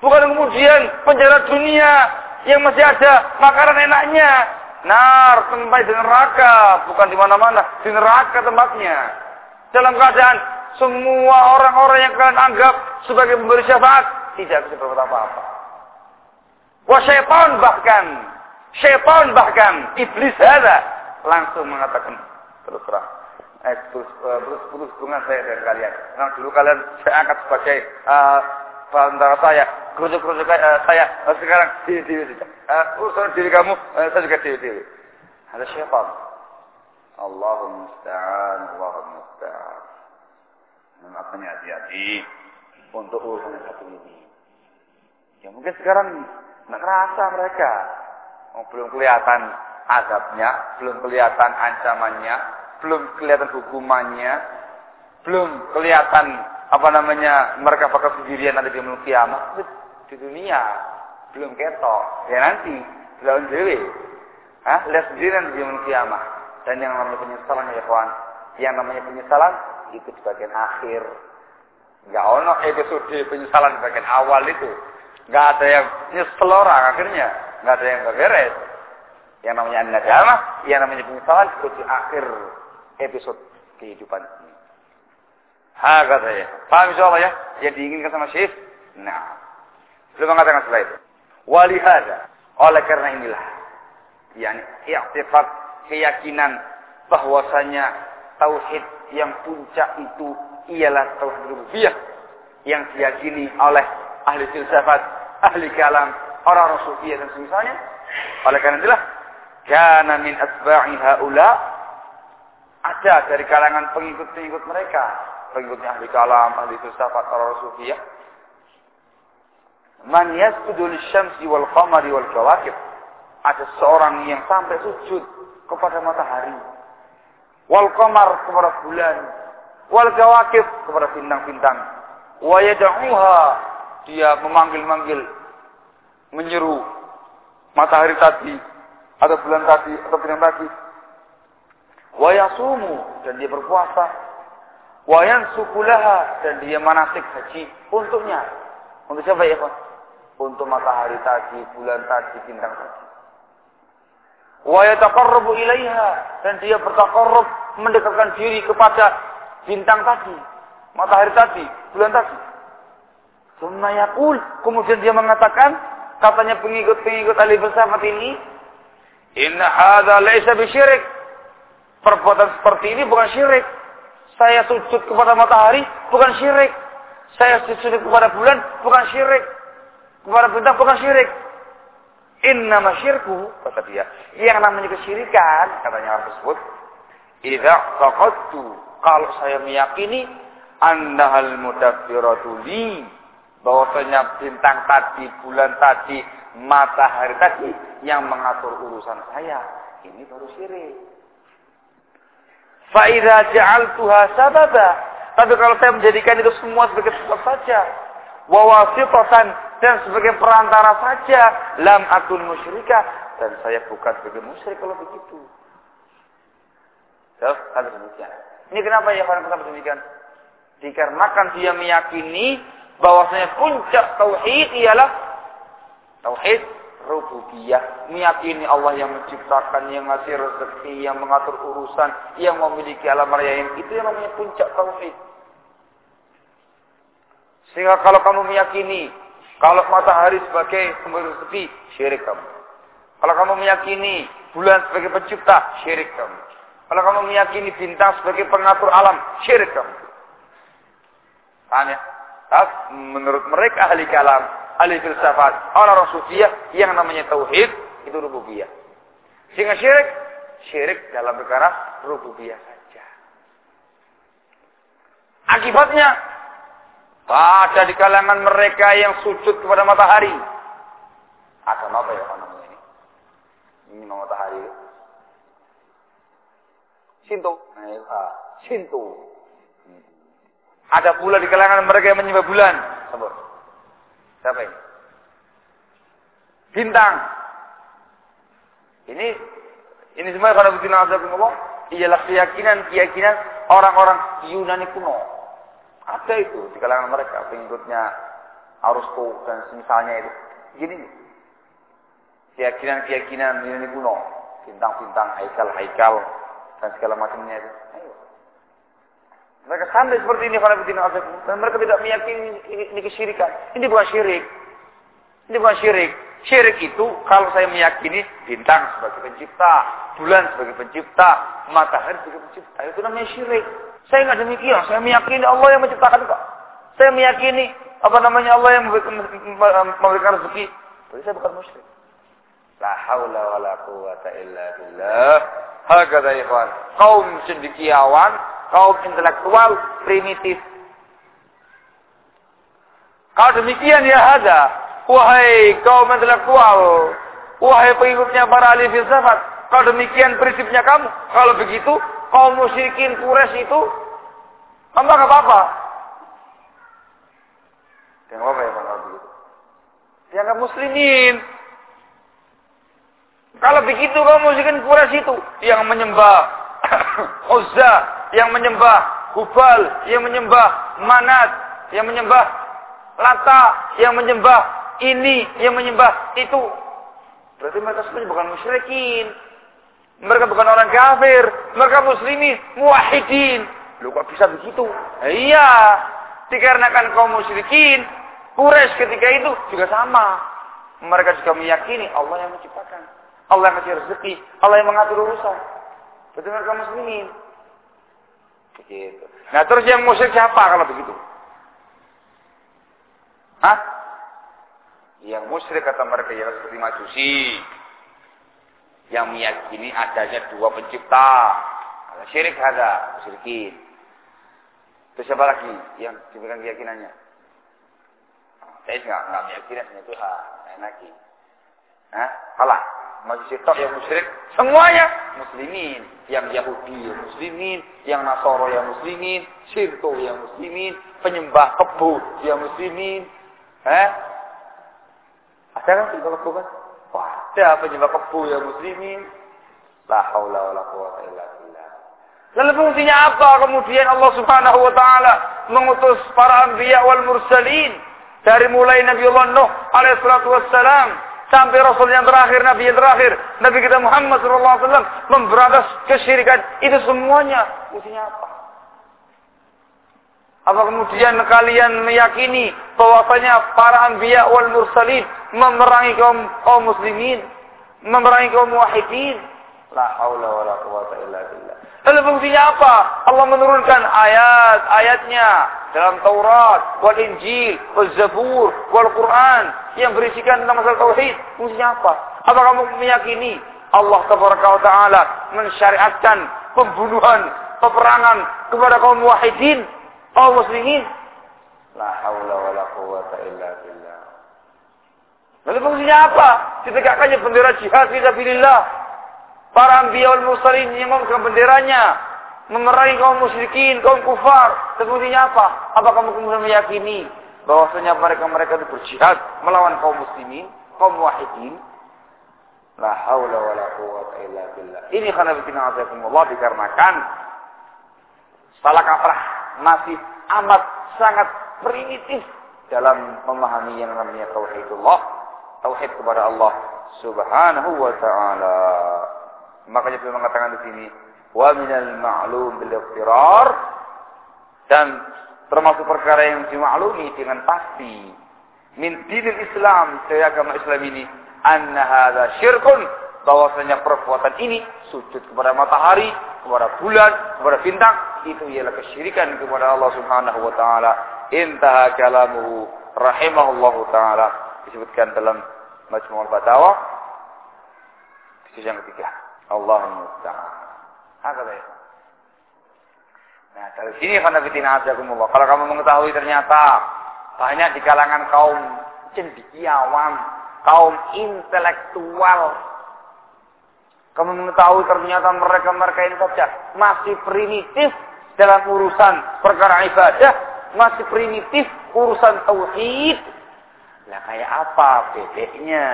bukan kemudian penjara dunia yang masih ada makanan enaknya. Nar, tempat di neraka, bukan di mana-mana, di neraka tempatnya. Dalam keadaan semua orang-orang yang kalian anggap sebagai pemberi syafaat tidak bisa berbuat apa-apa. Wah syaitan bahkan, syaitan bahkan, iblis ada langsung mengatakan terus terang. Eh, terus, uh, terus putus hubungan saya dengan kalian. Nah, dulu kalian saya angkat sebagai uh, antara saya, kerujuk-kerujuk uh, saya. Sekarang diri-diri saja. Uh, urusan diri kamu, uh, saya juga diri-diri. Ada syaitan. Allahumma musta'an, Allahumma musta'an. Makanya hati-hati untuk urusan satu ini. Ya mungkin sekarang nggak kerasa mereka. Oh, belum kelihatan azabnya, belum kelihatan ancamannya, belum kelihatan hukumannya, belum kelihatan apa namanya mereka bakal sendirian nanti di mulut kiamat di dunia belum ketok ya nanti lawan dewi ah lihat sendirian di mulut kiamat dan yang namanya penyesalan ya kawan yang namanya penyesalan itu di bagian akhir. Enggak ono episode penyesalan di bagian awal itu. Enggak ada yang nyesel orang akhirnya. Enggak ada yang beres. Yang namanya nadamah, yang namanya penyesalan itu di akhir episode kehidupan ini. Ha kata ya. Paham insyaallah ya? Yang diinginkan sama Syekh? Nah. Belum mengatakan setelah itu. Walihada. Oleh karena inilah. Yani i'tifat keyakinan bahwasanya tauhid yang puncak itu ialah tauhid rububiyah yang diyakini oleh ahli filsafat, ahli kalam, orang-orang sufiyah dan semisalnya. Oleh karena itulah, kana min asba'i haula ada dari kalangan pengikut-pengikut mereka, pengikutnya ahli kalam, ahli filsafat, orang-orang sufiyah. Man yasjudu lisyamsi wal qamari wal kawakib. Ada seorang yang sampai sujud kepada matahari. Wal qamar kepada bulan. Wal kawakib kepada bintang-bintang. Wa yad'uha dia memanggil-manggil menyeru matahari tadi atau bulan tadi atau bintang tadi. Wa yasumu dan dia berpuasa. Wa yansukulaha dan dia manasik haji untuknya. Untuk siapa ya, Pak? Untuk matahari tadi, bulan tadi, bintang tadi. Wa yataqarrabu ilaiha dan dia bertaqarrub mendekatkan diri kepada bintang tadi, matahari tadi, bulan tadi. Summa kemudian dia mengatakan, katanya pengikut-pengikut ahli filsafat ini, Inna hadza laisa bisyirik. Perbuatan seperti ini bukan syirik. Saya sujud kepada matahari bukan syirik. Saya sujud kepada bulan bukan syirik. Kepada bintang bukan syirik. Inna masyirku, kata dia. Yang namanya kesyirikan, katanya orang tersebut. Idza taqattu, kalau saya meyakini annahal mudabbiratu li bahwasanya bintang tadi, bulan tadi, matahari tadi yang mengatur urusan saya, ini baru syirik. Fa'idha ja'altuha sababa. Tapi kalau saya menjadikan itu semua sebagai sebab saja. Wawasitotan dan sebagai perantara saja. Lam akun musyrikah. Dan saya bukan sebagai musyrik kalau begitu. Terus, kata demikian. Ini kenapa ya orang kita demikian? Dikarenakan dia meyakini bahwasanya puncak tauhid ialah tauhid rububiyah, meyakini Allah yang menciptakan, yang ngasih rezeki, yang mengatur urusan, yang memiliki alam raya yang itu yang namanya puncak tauhid. Sehingga kalau kamu meyakini kalau matahari sebagai pemberi rezeki, syirik kamu. Kalau kamu meyakini bulan sebagai pencipta, syirik kamu. Kalau kamu meyakini bintang sebagai pengatur alam, syirik kamu. Paham ya? Menurut mereka ahli kalam, ahli filsafat, orang-orang sufiyah yang namanya tauhid itu rububiyah. Sehingga syirik, syirik dalam perkara rububiyah saja. Akibatnya ada di kalangan mereka yang sujud kepada matahari. Agama apa ya namanya ini? Ini matahari. Sinto. Nah, Sinto. Ada pula di kalangan mereka yang menyembah bulan. Sabar. Siapa ini? Bintang. Ini ini semua karena buktina Allah ialah keyakinan-keyakinan orang-orang Yunani kuno. Ada itu di kalangan mereka pengikutnya Aristo dan semisalnya itu. Gini keyakinan-keyakinan Yunani kuno, bintang-bintang, haikal-haikal dan segala macamnya itu. Mereka santai seperti ini dan mereka tidak meyakini ini, ini kesyirikan. Ini bukan syirik. Ini bukan syirik. Syirik itu kalau saya meyakini bintang sebagai pencipta, bulan sebagai pencipta, matahari sebagai pencipta, itu namanya syirik. Saya nggak demikian. Saya meyakini Allah yang menciptakan kok. Saya meyakini apa namanya Allah yang memberikan rezeki. Berarti saya bukan musyrik. La haula wa la quwata illa billah. Hakata ikhwan. Kaum cendekiawan kaum intelektual primitif. Kalau demikian ya ada, wahai kaum intelektual, wahai pengikutnya para ahli filsafat, kalau demikian prinsipnya kamu, kalau begitu kaum musyrikin Quraisy itu kamu nggak apa-apa. Yang apa ya kalau begitu? Dianggap muslimin. Kalau begitu kaum musyrikin Quraisy itu yang menyembah Uzza, yang menyembah Hubal, yang menyembah Manat, yang menyembah Lata, yang menyembah ini, yang menyembah itu. Berarti mereka sebenarnya bukan musyrikin. Mereka bukan orang kafir. Mereka muslimin, muwahidin. Lu kok bisa begitu? Iya. Dikarenakan kaum musyrikin, Quraisy ketika itu juga sama. Mereka juga meyakini Allah yang menciptakan. Allah yang kasih rezeki. Allah yang mengatur urusan. Berarti mereka muslimin. Begitu. Nah terus yang musyrik siapa kalau begitu? Hah? Yang musyrik kata mereka ya seperti majusi. Yang meyakini adanya dua pencipta. Syirik ada, musyrikin. Terus siapa lagi yang diberikan keyakinannya? Saya nggak nggak meyakini hanya Tuhan, lain lagi. Hah? Kalah. Majusi tok yang musyrik, semuanya muslimin. Yang Yahudi yang muslimin, yang Nasoro yang muslimin, Sirto yang muslimin, penyembah kebu yang muslimin. Eh? Ada kan penyembah kebu kan? Wah, ada penyembah kebu yang muslimin. La haula wala quwata illa billah. Lalu fungsinya apa kemudian Allah Subhanahu wa taala mengutus para anbiya wal mursalin dari mulai Nabi Allah Nuh alaihi salatu wassalam sampai Rasul yang terakhir, Nabi yang terakhir, Nabi kita Muhammad SAW memberantas kesyirikan. Itu semuanya fungsinya apa? Apa kemudian kalian meyakini bahwasanya para anbiya wal mursalin memerangi kaum kaum muslimin, memerangi kaum muwahhidin? La haula wala quwata illa billah. Lalu fungsinya apa? Allah menurunkan ayat-ayatnya dalam Taurat, wal Injil, wal Zabur, wal Quran yang berisikan tentang masalah tauhid. Fungsinya apa? Apa kamu meyakini Allah Taala mensyariatkan pembunuhan, peperangan kepada kaum muwahhidin, kaum muslimin? La haula wala quwata illa billah. Lalu fungsinya apa? Ditegakkannya bendera jihad fisabilillah Para anbiya wal mursalin yang memegang benderanya, memerangi kaum musyrikin, kaum kufar. Sebenarnya apa? Apa kamu kemudian meyakini bahwasanya mereka-mereka itu berjihad melawan kaum muslimin, kaum muwahhidin? La haula wala quwwata illa billah. Ini karena bikin azakumullah dikarenakan salah kaprah masih amat sangat primitif dalam memahami yang namanya tauhidullah, tauhid kepada Allah Subhanahu wa taala. Makanya beliau mengatakan di sini, wa minal ma'lum bil iqtirar dan termasuk perkara yang dimaklumi dengan pasti min dinil Islam dari agama Islam ini anna hadza syirkun bahwasanya perbuatan ini sujud kepada matahari, kepada bulan, kepada bintang itu ialah kesyirikan kepada Allah Subhanahu wa taala. Intaha kalamuhu rahimahullahu taala disebutkan dalam Majmu'ul Fatawa sisi yang ketiga. Allah musta'an. Nah, dari sini karena fitina azakumullah. Kalau kamu mengetahui ternyata banyak di kalangan kaum cendekiawan, kaum intelektual. Kamu mengetahui ternyata mereka-mereka ini saja masih primitif dalam urusan perkara ibadah, masih primitif urusan tauhid. Lah kayak apa bebeknya?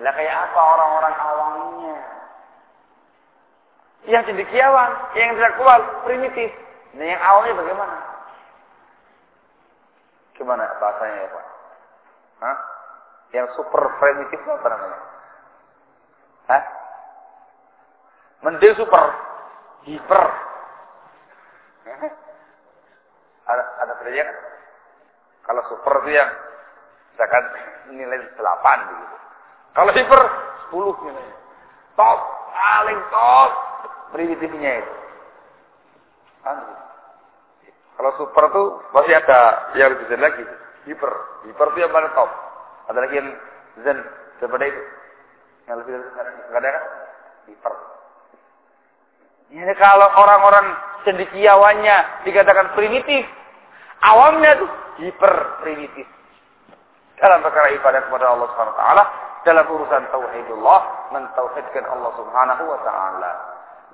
Lah kayak apa orang-orang awamnya? Yang cendekiawan, yang intelektual, primitif. Nah yang awalnya bagaimana? Gimana bahasanya ya Pak? Hah? Yang super primitif apa namanya? Hah? Mending super, hiper. Ada ada bedanya kan? Kalau super itu yang misalkan nilai 8 begitu. Kalau hiper 10 nilainya. Top, paling top, primitifnya itu. Kalau super tuh masih ada yang lebih zen lagi. Hiper. Hiper itu yang paling top. Ada lagi yang zen daripada itu. Yang lebih nggak ada kan? Hiper. Ini kalau orang-orang cendekiawannya dikatakan primitif, awamnya tuh hiper primitif. Dalam perkara ibadah kepada Allah Subhanahu wa taala, dalam urusan tauhidullah, mentauhidkan Allah Subhanahu wa taala.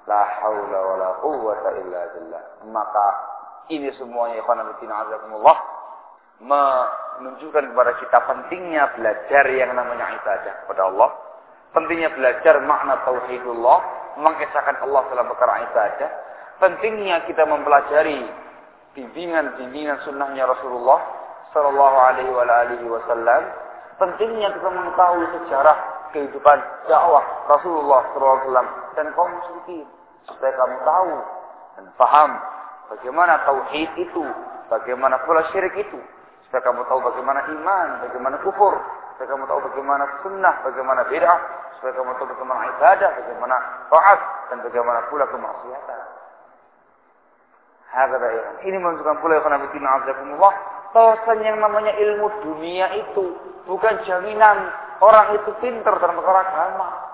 La haula wa la quwwata illa billah. Maka ini semuanya ikhwan azakumullah menunjukkan kepada kita pentingnya belajar yang namanya ibadah kepada Allah. Pentingnya belajar makna tauhidullah, mengesahkan Allah dalam perkara ibadah. Pentingnya kita mempelajari bimbingan-bimbingan sunnahnya Rasulullah Sallallahu Alaihi Wasallam. Pentingnya kita mengetahui sejarah kehidupan dakwah Rasulullah SAW dan kaum musyrikin supaya kamu tahu dan paham bagaimana tauhid itu, bagaimana pula syirik itu, supaya kamu tahu bagaimana iman, bagaimana kufur, supaya kamu tahu bagaimana sunnah, bagaimana bid'ah, supaya kamu tahu bagaimana ibadah, bagaimana taat dan bagaimana pula kemaksiatan. Ya. Ini menunjukkan pula ya Allah bahwasan yang namanya ilmu dunia itu bukan jaminan orang itu pinter dalam perkara agama.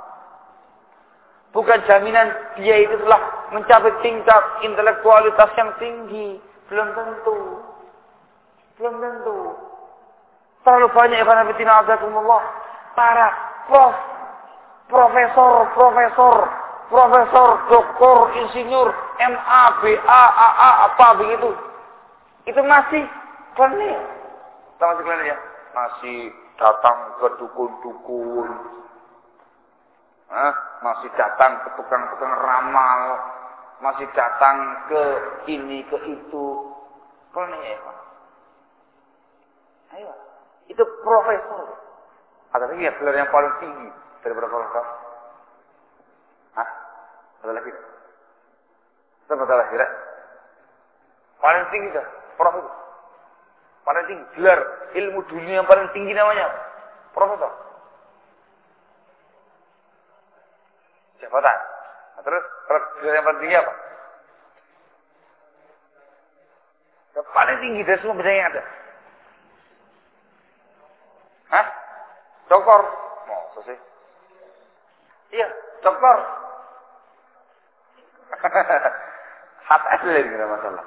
Bukan jaminan dia itu telah mencapai tingkat intelektualitas yang tinggi. Belum tentu. Belum tentu. Terlalu banyak Ibn Abi Tina Para prof, profesor, profesor, profesor, doktor, insinyur, MA, BA, AA, apa begitu. Itu masih klinik. Masih klinik ya? Masih datang ke dukun-dukun. Hah? Masih datang ke tukang-tukang ramal. Masih datang ke ini, ke itu. Klinik ya, Pak. Ayo. Itu profesor. Ada lagi ya gelar yang paling tinggi daripada profesor. Hah? Ada lagi? Ada lagi? Paling tinggi dah, profesor. Paling tinggi, gelar ilmu dunia yang paling tinggi namanya. Profesor. Jabatan. Nah, terus, gelar yang paling tinggi apa? Yang paling tinggi dari semua bidang yang ada. Hah? Dokter. Mau selesai. Iya, dokter. Hat asli ini masalah.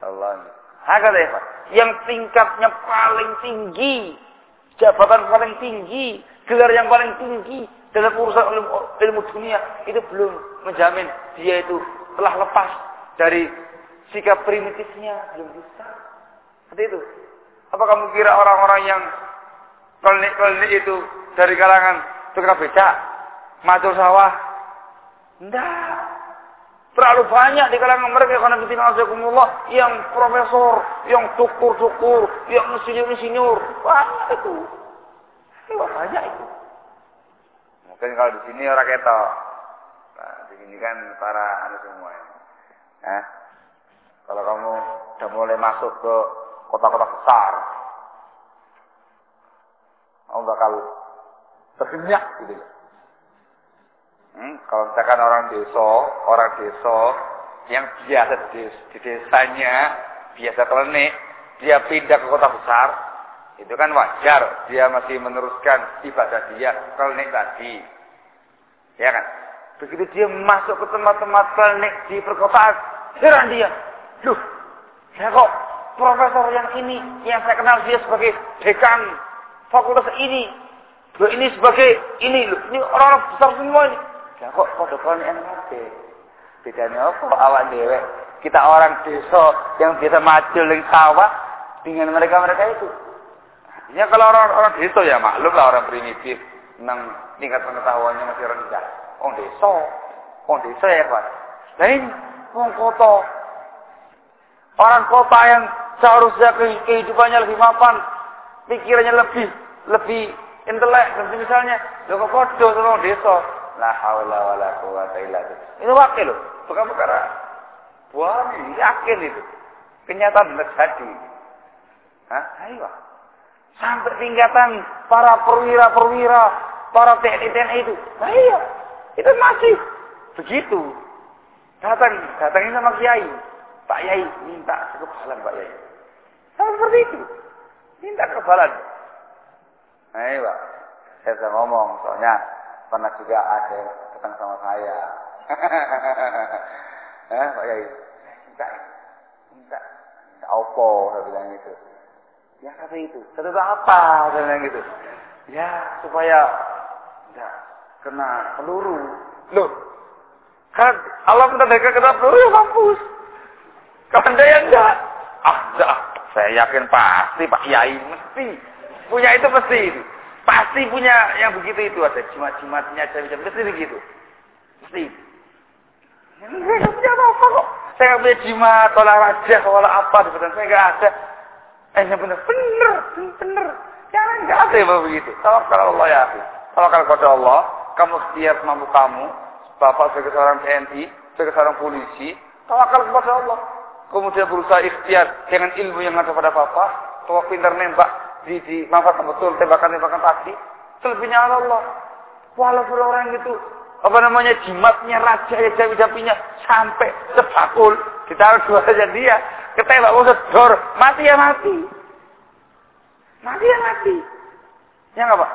Allah. Hakata Pak yang tingkatnya paling tinggi, jabatan paling tinggi, gelar yang paling tinggi dalam urusan ilmu, ilmu dunia itu belum menjamin dia itu telah lepas dari sikap primitifnya belum bisa. Seperti itu. Apa kamu kira orang-orang yang klinik-klinik itu dari kalangan tukang beca, macul sawah? Tidak. Terlalu banyak di kalangan mereka karena Allah yang profesor, yang tukur-tukur, yang insinyur-insinyur. Banyak itu. Wah, banyak itu. Mungkin kalau di sini orang ketok. Nah, di sini kan para anu semua. Ya. Kalau kamu sudah mulai masuk ke kota-kota besar, kamu bakal terkenyak gitu. Hmm, kalau misalkan orang desa, orang desa yang biasa di, desanya, biasa klinik, dia pindah ke kota besar, itu kan wajar. Dia masih meneruskan ibadah dia klinik tadi. Ya kan? Begitu dia masuk ke tempat-tempat klinik di perkotaan, heran dia. Loh, saya kok profesor yang ini, yang saya kenal dia sebagai dekan fakultas ini, loh ini sebagai ini loh, ini orang-orang besar semua ini. Lah kok padha kono enak Bedanya apa awak dewek? Kita orang desa yang biasa maju ning sawah dengan mereka-mereka itu. Artinya kalau orang-orang desa ya maklum lah orang primitif, nang tingkat pengetahuannya masih rendah. Orang desa, orang desa ya Pak. Lain orang kota. Orang kota yang seharusnya kehidupannya lebih mapan, pikirannya lebih lebih intelek, misalnya, lo kok kodoh sama desa, La haula wala quwata illa billah. Itu wakil loh, bukan perkara. Wah, yakin itu. Kenyataan terjadi. Hah? Ayo. Sampai tingkatan para perwira-perwira, para TNI-TNI itu. Ayo. Itu masih begitu. Datang, datangin sama kiai. Pak Yai minta kekebalan Pak Yai. Sama seperti itu. Minta kekebalan. Ayo, Pak. Saya bisa ngomong, soalnya Pernah juga ada datang sama saya. eh, Pak Yai, minta, minta, minta opo, saya bilang gitu. Ya kata itu, kata itu apa, bilang gitu. Ya supaya enggak kena peluru. Loh, kan Allah minta mereka kena peluru ya mampus. Kalau anda yang enggak, ah enggak, saya yakin pasti Pak Yai mesti punya itu itu. Pasti punya yang begitu itu ada jimat-jimatnya, jam-jam mesti begitu. Mesti. Saya nggak punya apa-apa kok. Saya punya jimat, wala raja, wala apa di badan saya nggak ada. Eh, yang benar, benar, benar. Jangan nggak ada yang begitu. Tawakal Allah ya. Tawakal kepada Allah. Kamu setiap mampu kamu, bapak sebagai seorang TNI, sebagai seorang polisi, tawakal kepada Allah. Kemudian berusaha ikhtiar dengan ilmu yang ada pada bapak, bapak pintar nembak, di, di dimanfaatkan betul tembakan-tembakan pasti selebihnya Allah walaupun orang itu apa namanya jimatnya raja ya jawi-jawinya sampai sebakul ditaruh dua saja dia ketembak mau sedor mati ya mati Mati ya mati. Ya nggak Pak?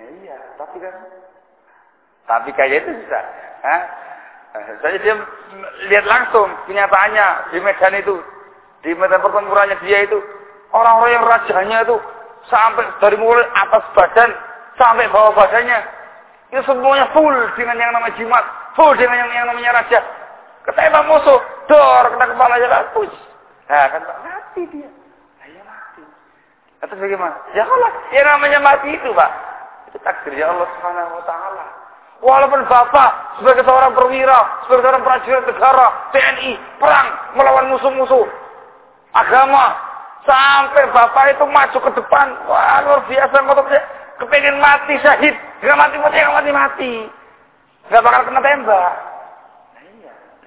Eh, iya, tapi kan. Tapi kayak itu bisa. Hah? Saya dia lihat langsung kenyataannya di medan itu. Di medan pertempurannya dia itu. Orang-orang yang rajanya itu. Sampai dari mulai atas badan. Sampai bawah badannya. Itu semuanya full dengan yang namanya jimat. Full dengan yang, yang namanya raja. Ketembak musuh. Dor, kena kepalanya lapus. Nah kan mati dia. Nah, ya mati. Atau bagaimana? Ya kalau yang namanya mati itu Pak. Itu takdirnya Allah Subhanahu Wa Taala. Walaupun bapak sebagai seorang perwira, sebagai seorang prajurit negara, TNI, perang melawan musuh-musuh agama, sampai bapak itu maju ke depan, wah luar biasa ngototnya, kepengen mati syahid, nggak mati mati nggak mati mati, nggak bakal kena tembak.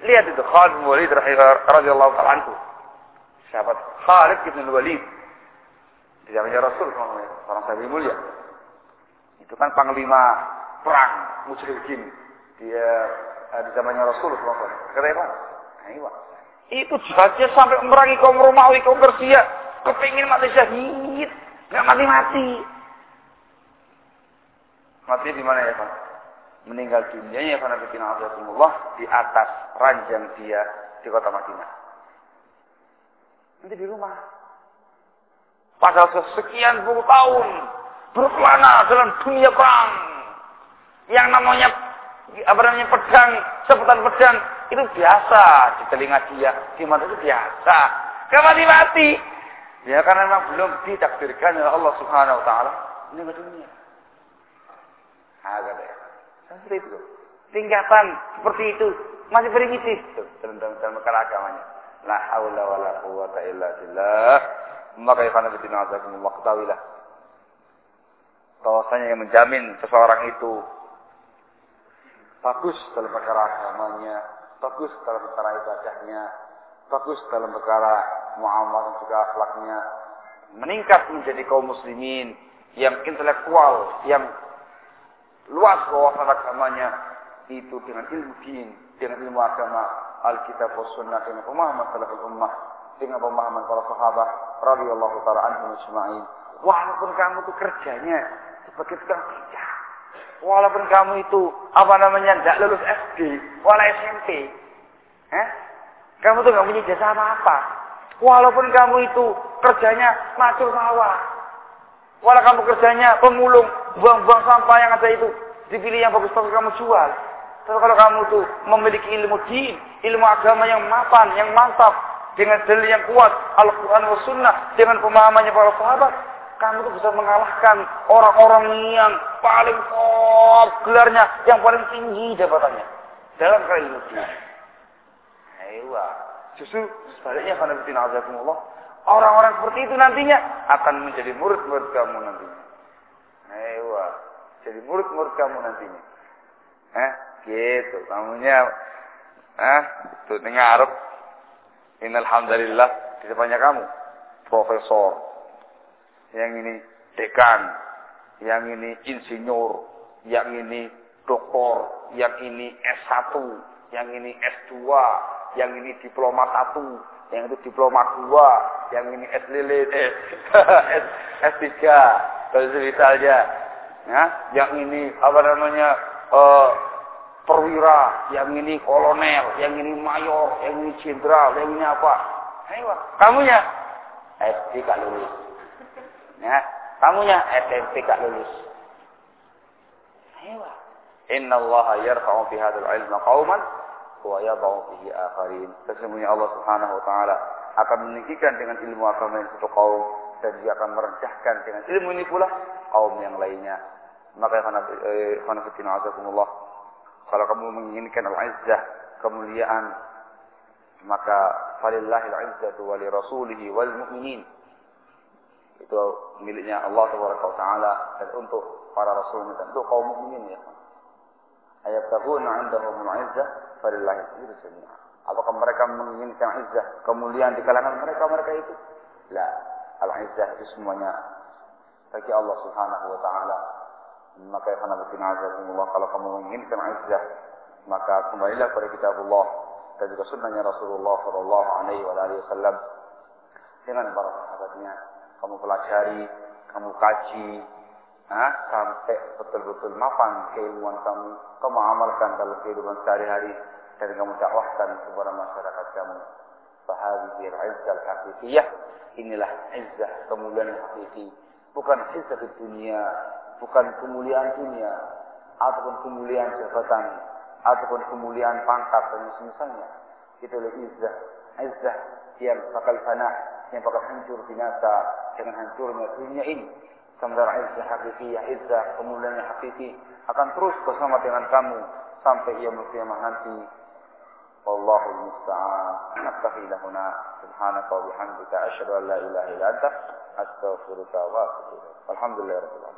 Lihat itu Khalid bin Walid radhiyallahu taala anhu. Sahabat Khalid bin Walid di zamannya Rasul orang sahabat mulia. Itu kan panglima perang musyrikin dia uh, di zamannya Rasulullah SAW. Kata? Nah. Itu jihadnya sampai memerangi kaum Romawi, kaum Persia. Kepingin mati syahid. Nggak mati-mati. Mati di mana ya Pak? Meninggal dunianya karena bikin Allah di atas ranjang dia di kota Madinah. Nanti di rumah. Padahal sekian puluh tahun berkelana dalam dunia perang yang namanya apa namanya pedang, sebutan pedang itu biasa di telinga dia, di itu biasa. Gak mati-mati. Ya karena memang belum ditakdirkan oleh Allah Subhanahu wa taala ke dunia. Ya. Seperti itu. Tingkatan seperti itu masih dalam, dalam perkara agamanya. La haula wala quwata illa billah. Maka ikhwan fillah ketahuilah bahwasanya yang menjamin seseorang itu bagus dalam perkara agamanya, bagus dalam perkara ibadahnya, bagus dalam perkara muamalah dan juga akhlaknya, meningkat menjadi kaum muslimin yang intelektual, yang luas wawasan agamanya itu dengan ilmu din, dengan ilmu agama, Alkitab wa Sunnah dengan pemahaman salaful ummah, dengan pemahaman para sahabat radhiyallahu taala anhum ajma'in. Walaupun kamu itu kerjanya sebagai tukang becak, Walaupun kamu itu apa namanya tidak lulus SD, wala SMP, eh? kamu tuh nggak punya jasa apa-apa. Walaupun kamu itu kerjanya macul sawah, walau kamu kerjanya pemulung, buang-buang sampah yang ada itu, dipilih yang bagus-bagus kamu jual. Tapi kalau kamu tuh memiliki ilmu din, ilmu agama yang mapan, yang mantap, dengan dalil yang kuat, Al-Quran wa Sunnah, dengan pemahamannya para sahabat, kamu tuh bisa mengalahkan orang-orang yang paling top gelarnya, yang paling tinggi jabatannya dalam ilmu dia. Ayo, justru sebaliknya karena azakumullah, orang-orang seperti itu nantinya akan menjadi murid-murid kamu nantinya. Ayo, jadi murid-murid kamu nantinya. Eh, gitu. Kamunya, eh, tuh dengar. Innalhamdulillah di depannya kamu, profesor, yang ini dekan, yang ini insinyur, yang ini doktor, yang ini S1, yang ini S2, yang ini diploma 1, yang itu diploma 2, yang ini S lele, eh, S, S3, dan misalnya. Ya, yang ini apa namanya uh, perwira, yang ini kolonel, yang ini mayor, yang ini jenderal, yang ini apa? Ayo, kamunya SD gak lulus. Ya, kamunya SMP gak lulus. Ayo. Inna Allah yarfa'u fi hadzal ilma qauman wa yadh'u fihi akharin. Sesungguhnya Allah Subhanahu wa taala akan meninggikan dengan ilmu agama yang satu kaum dan dia akan merendahkan dengan ilmu ini pula kaum yang lainnya. Maka khanafitina azakumullah. Kalau kamu menginginkan al-izzah, kemuliaan, maka falillahil izzatu wa li rasulihi wal mu'minin itu miliknya Allah Taala dan untuk para rasul dan untuk kaum mukminin ya. Ayat tahuna indahum izzah falillahi jami'a. Apakah mereka menginginkan izzah, kemuliaan di kalangan mereka mereka itu? La, al-izzah itu semuanya bagi Allah Subhanahu wa taala. Maka ya khana azakumullah kalau kamu menginginkan izzah, maka kembalilah kepada kitab Allah dan juga sunnahnya Rasulullah sallallahu alaihi wasallam dengan para sahabatnya kamu pelajari, kamu kaji, nah, sampai betul-betul mapan keilmuan kamu, kamu amalkan dalam kehidupan sehari-hari dan kamu dakwahkan kepada masyarakat kamu. Fahadhi al-izzah al-haqiqiyah. Inilah izzah kemuliaan hakiki. Bukan izzah di dunia, bukan kemuliaan dunia, ataupun kemuliaan jabatan, ataupun kemuliaan pangkat dan semisalnya. Itu adalah izzah. Izzah yang bakal fana, yang bakal hancur binasa dengan hancurnya dunia ini. Sementara izzah hakiki, izzah kemuliaan hakiki akan terus bersama dengan kamu sampai ia kiamah nanti. والله المستعان. نكتفي لهنا سبحانك وبحمدك أشهد أن لا إله إلا أنت أستغفرك وأتوب إليك. والحمد لله رب العالمين.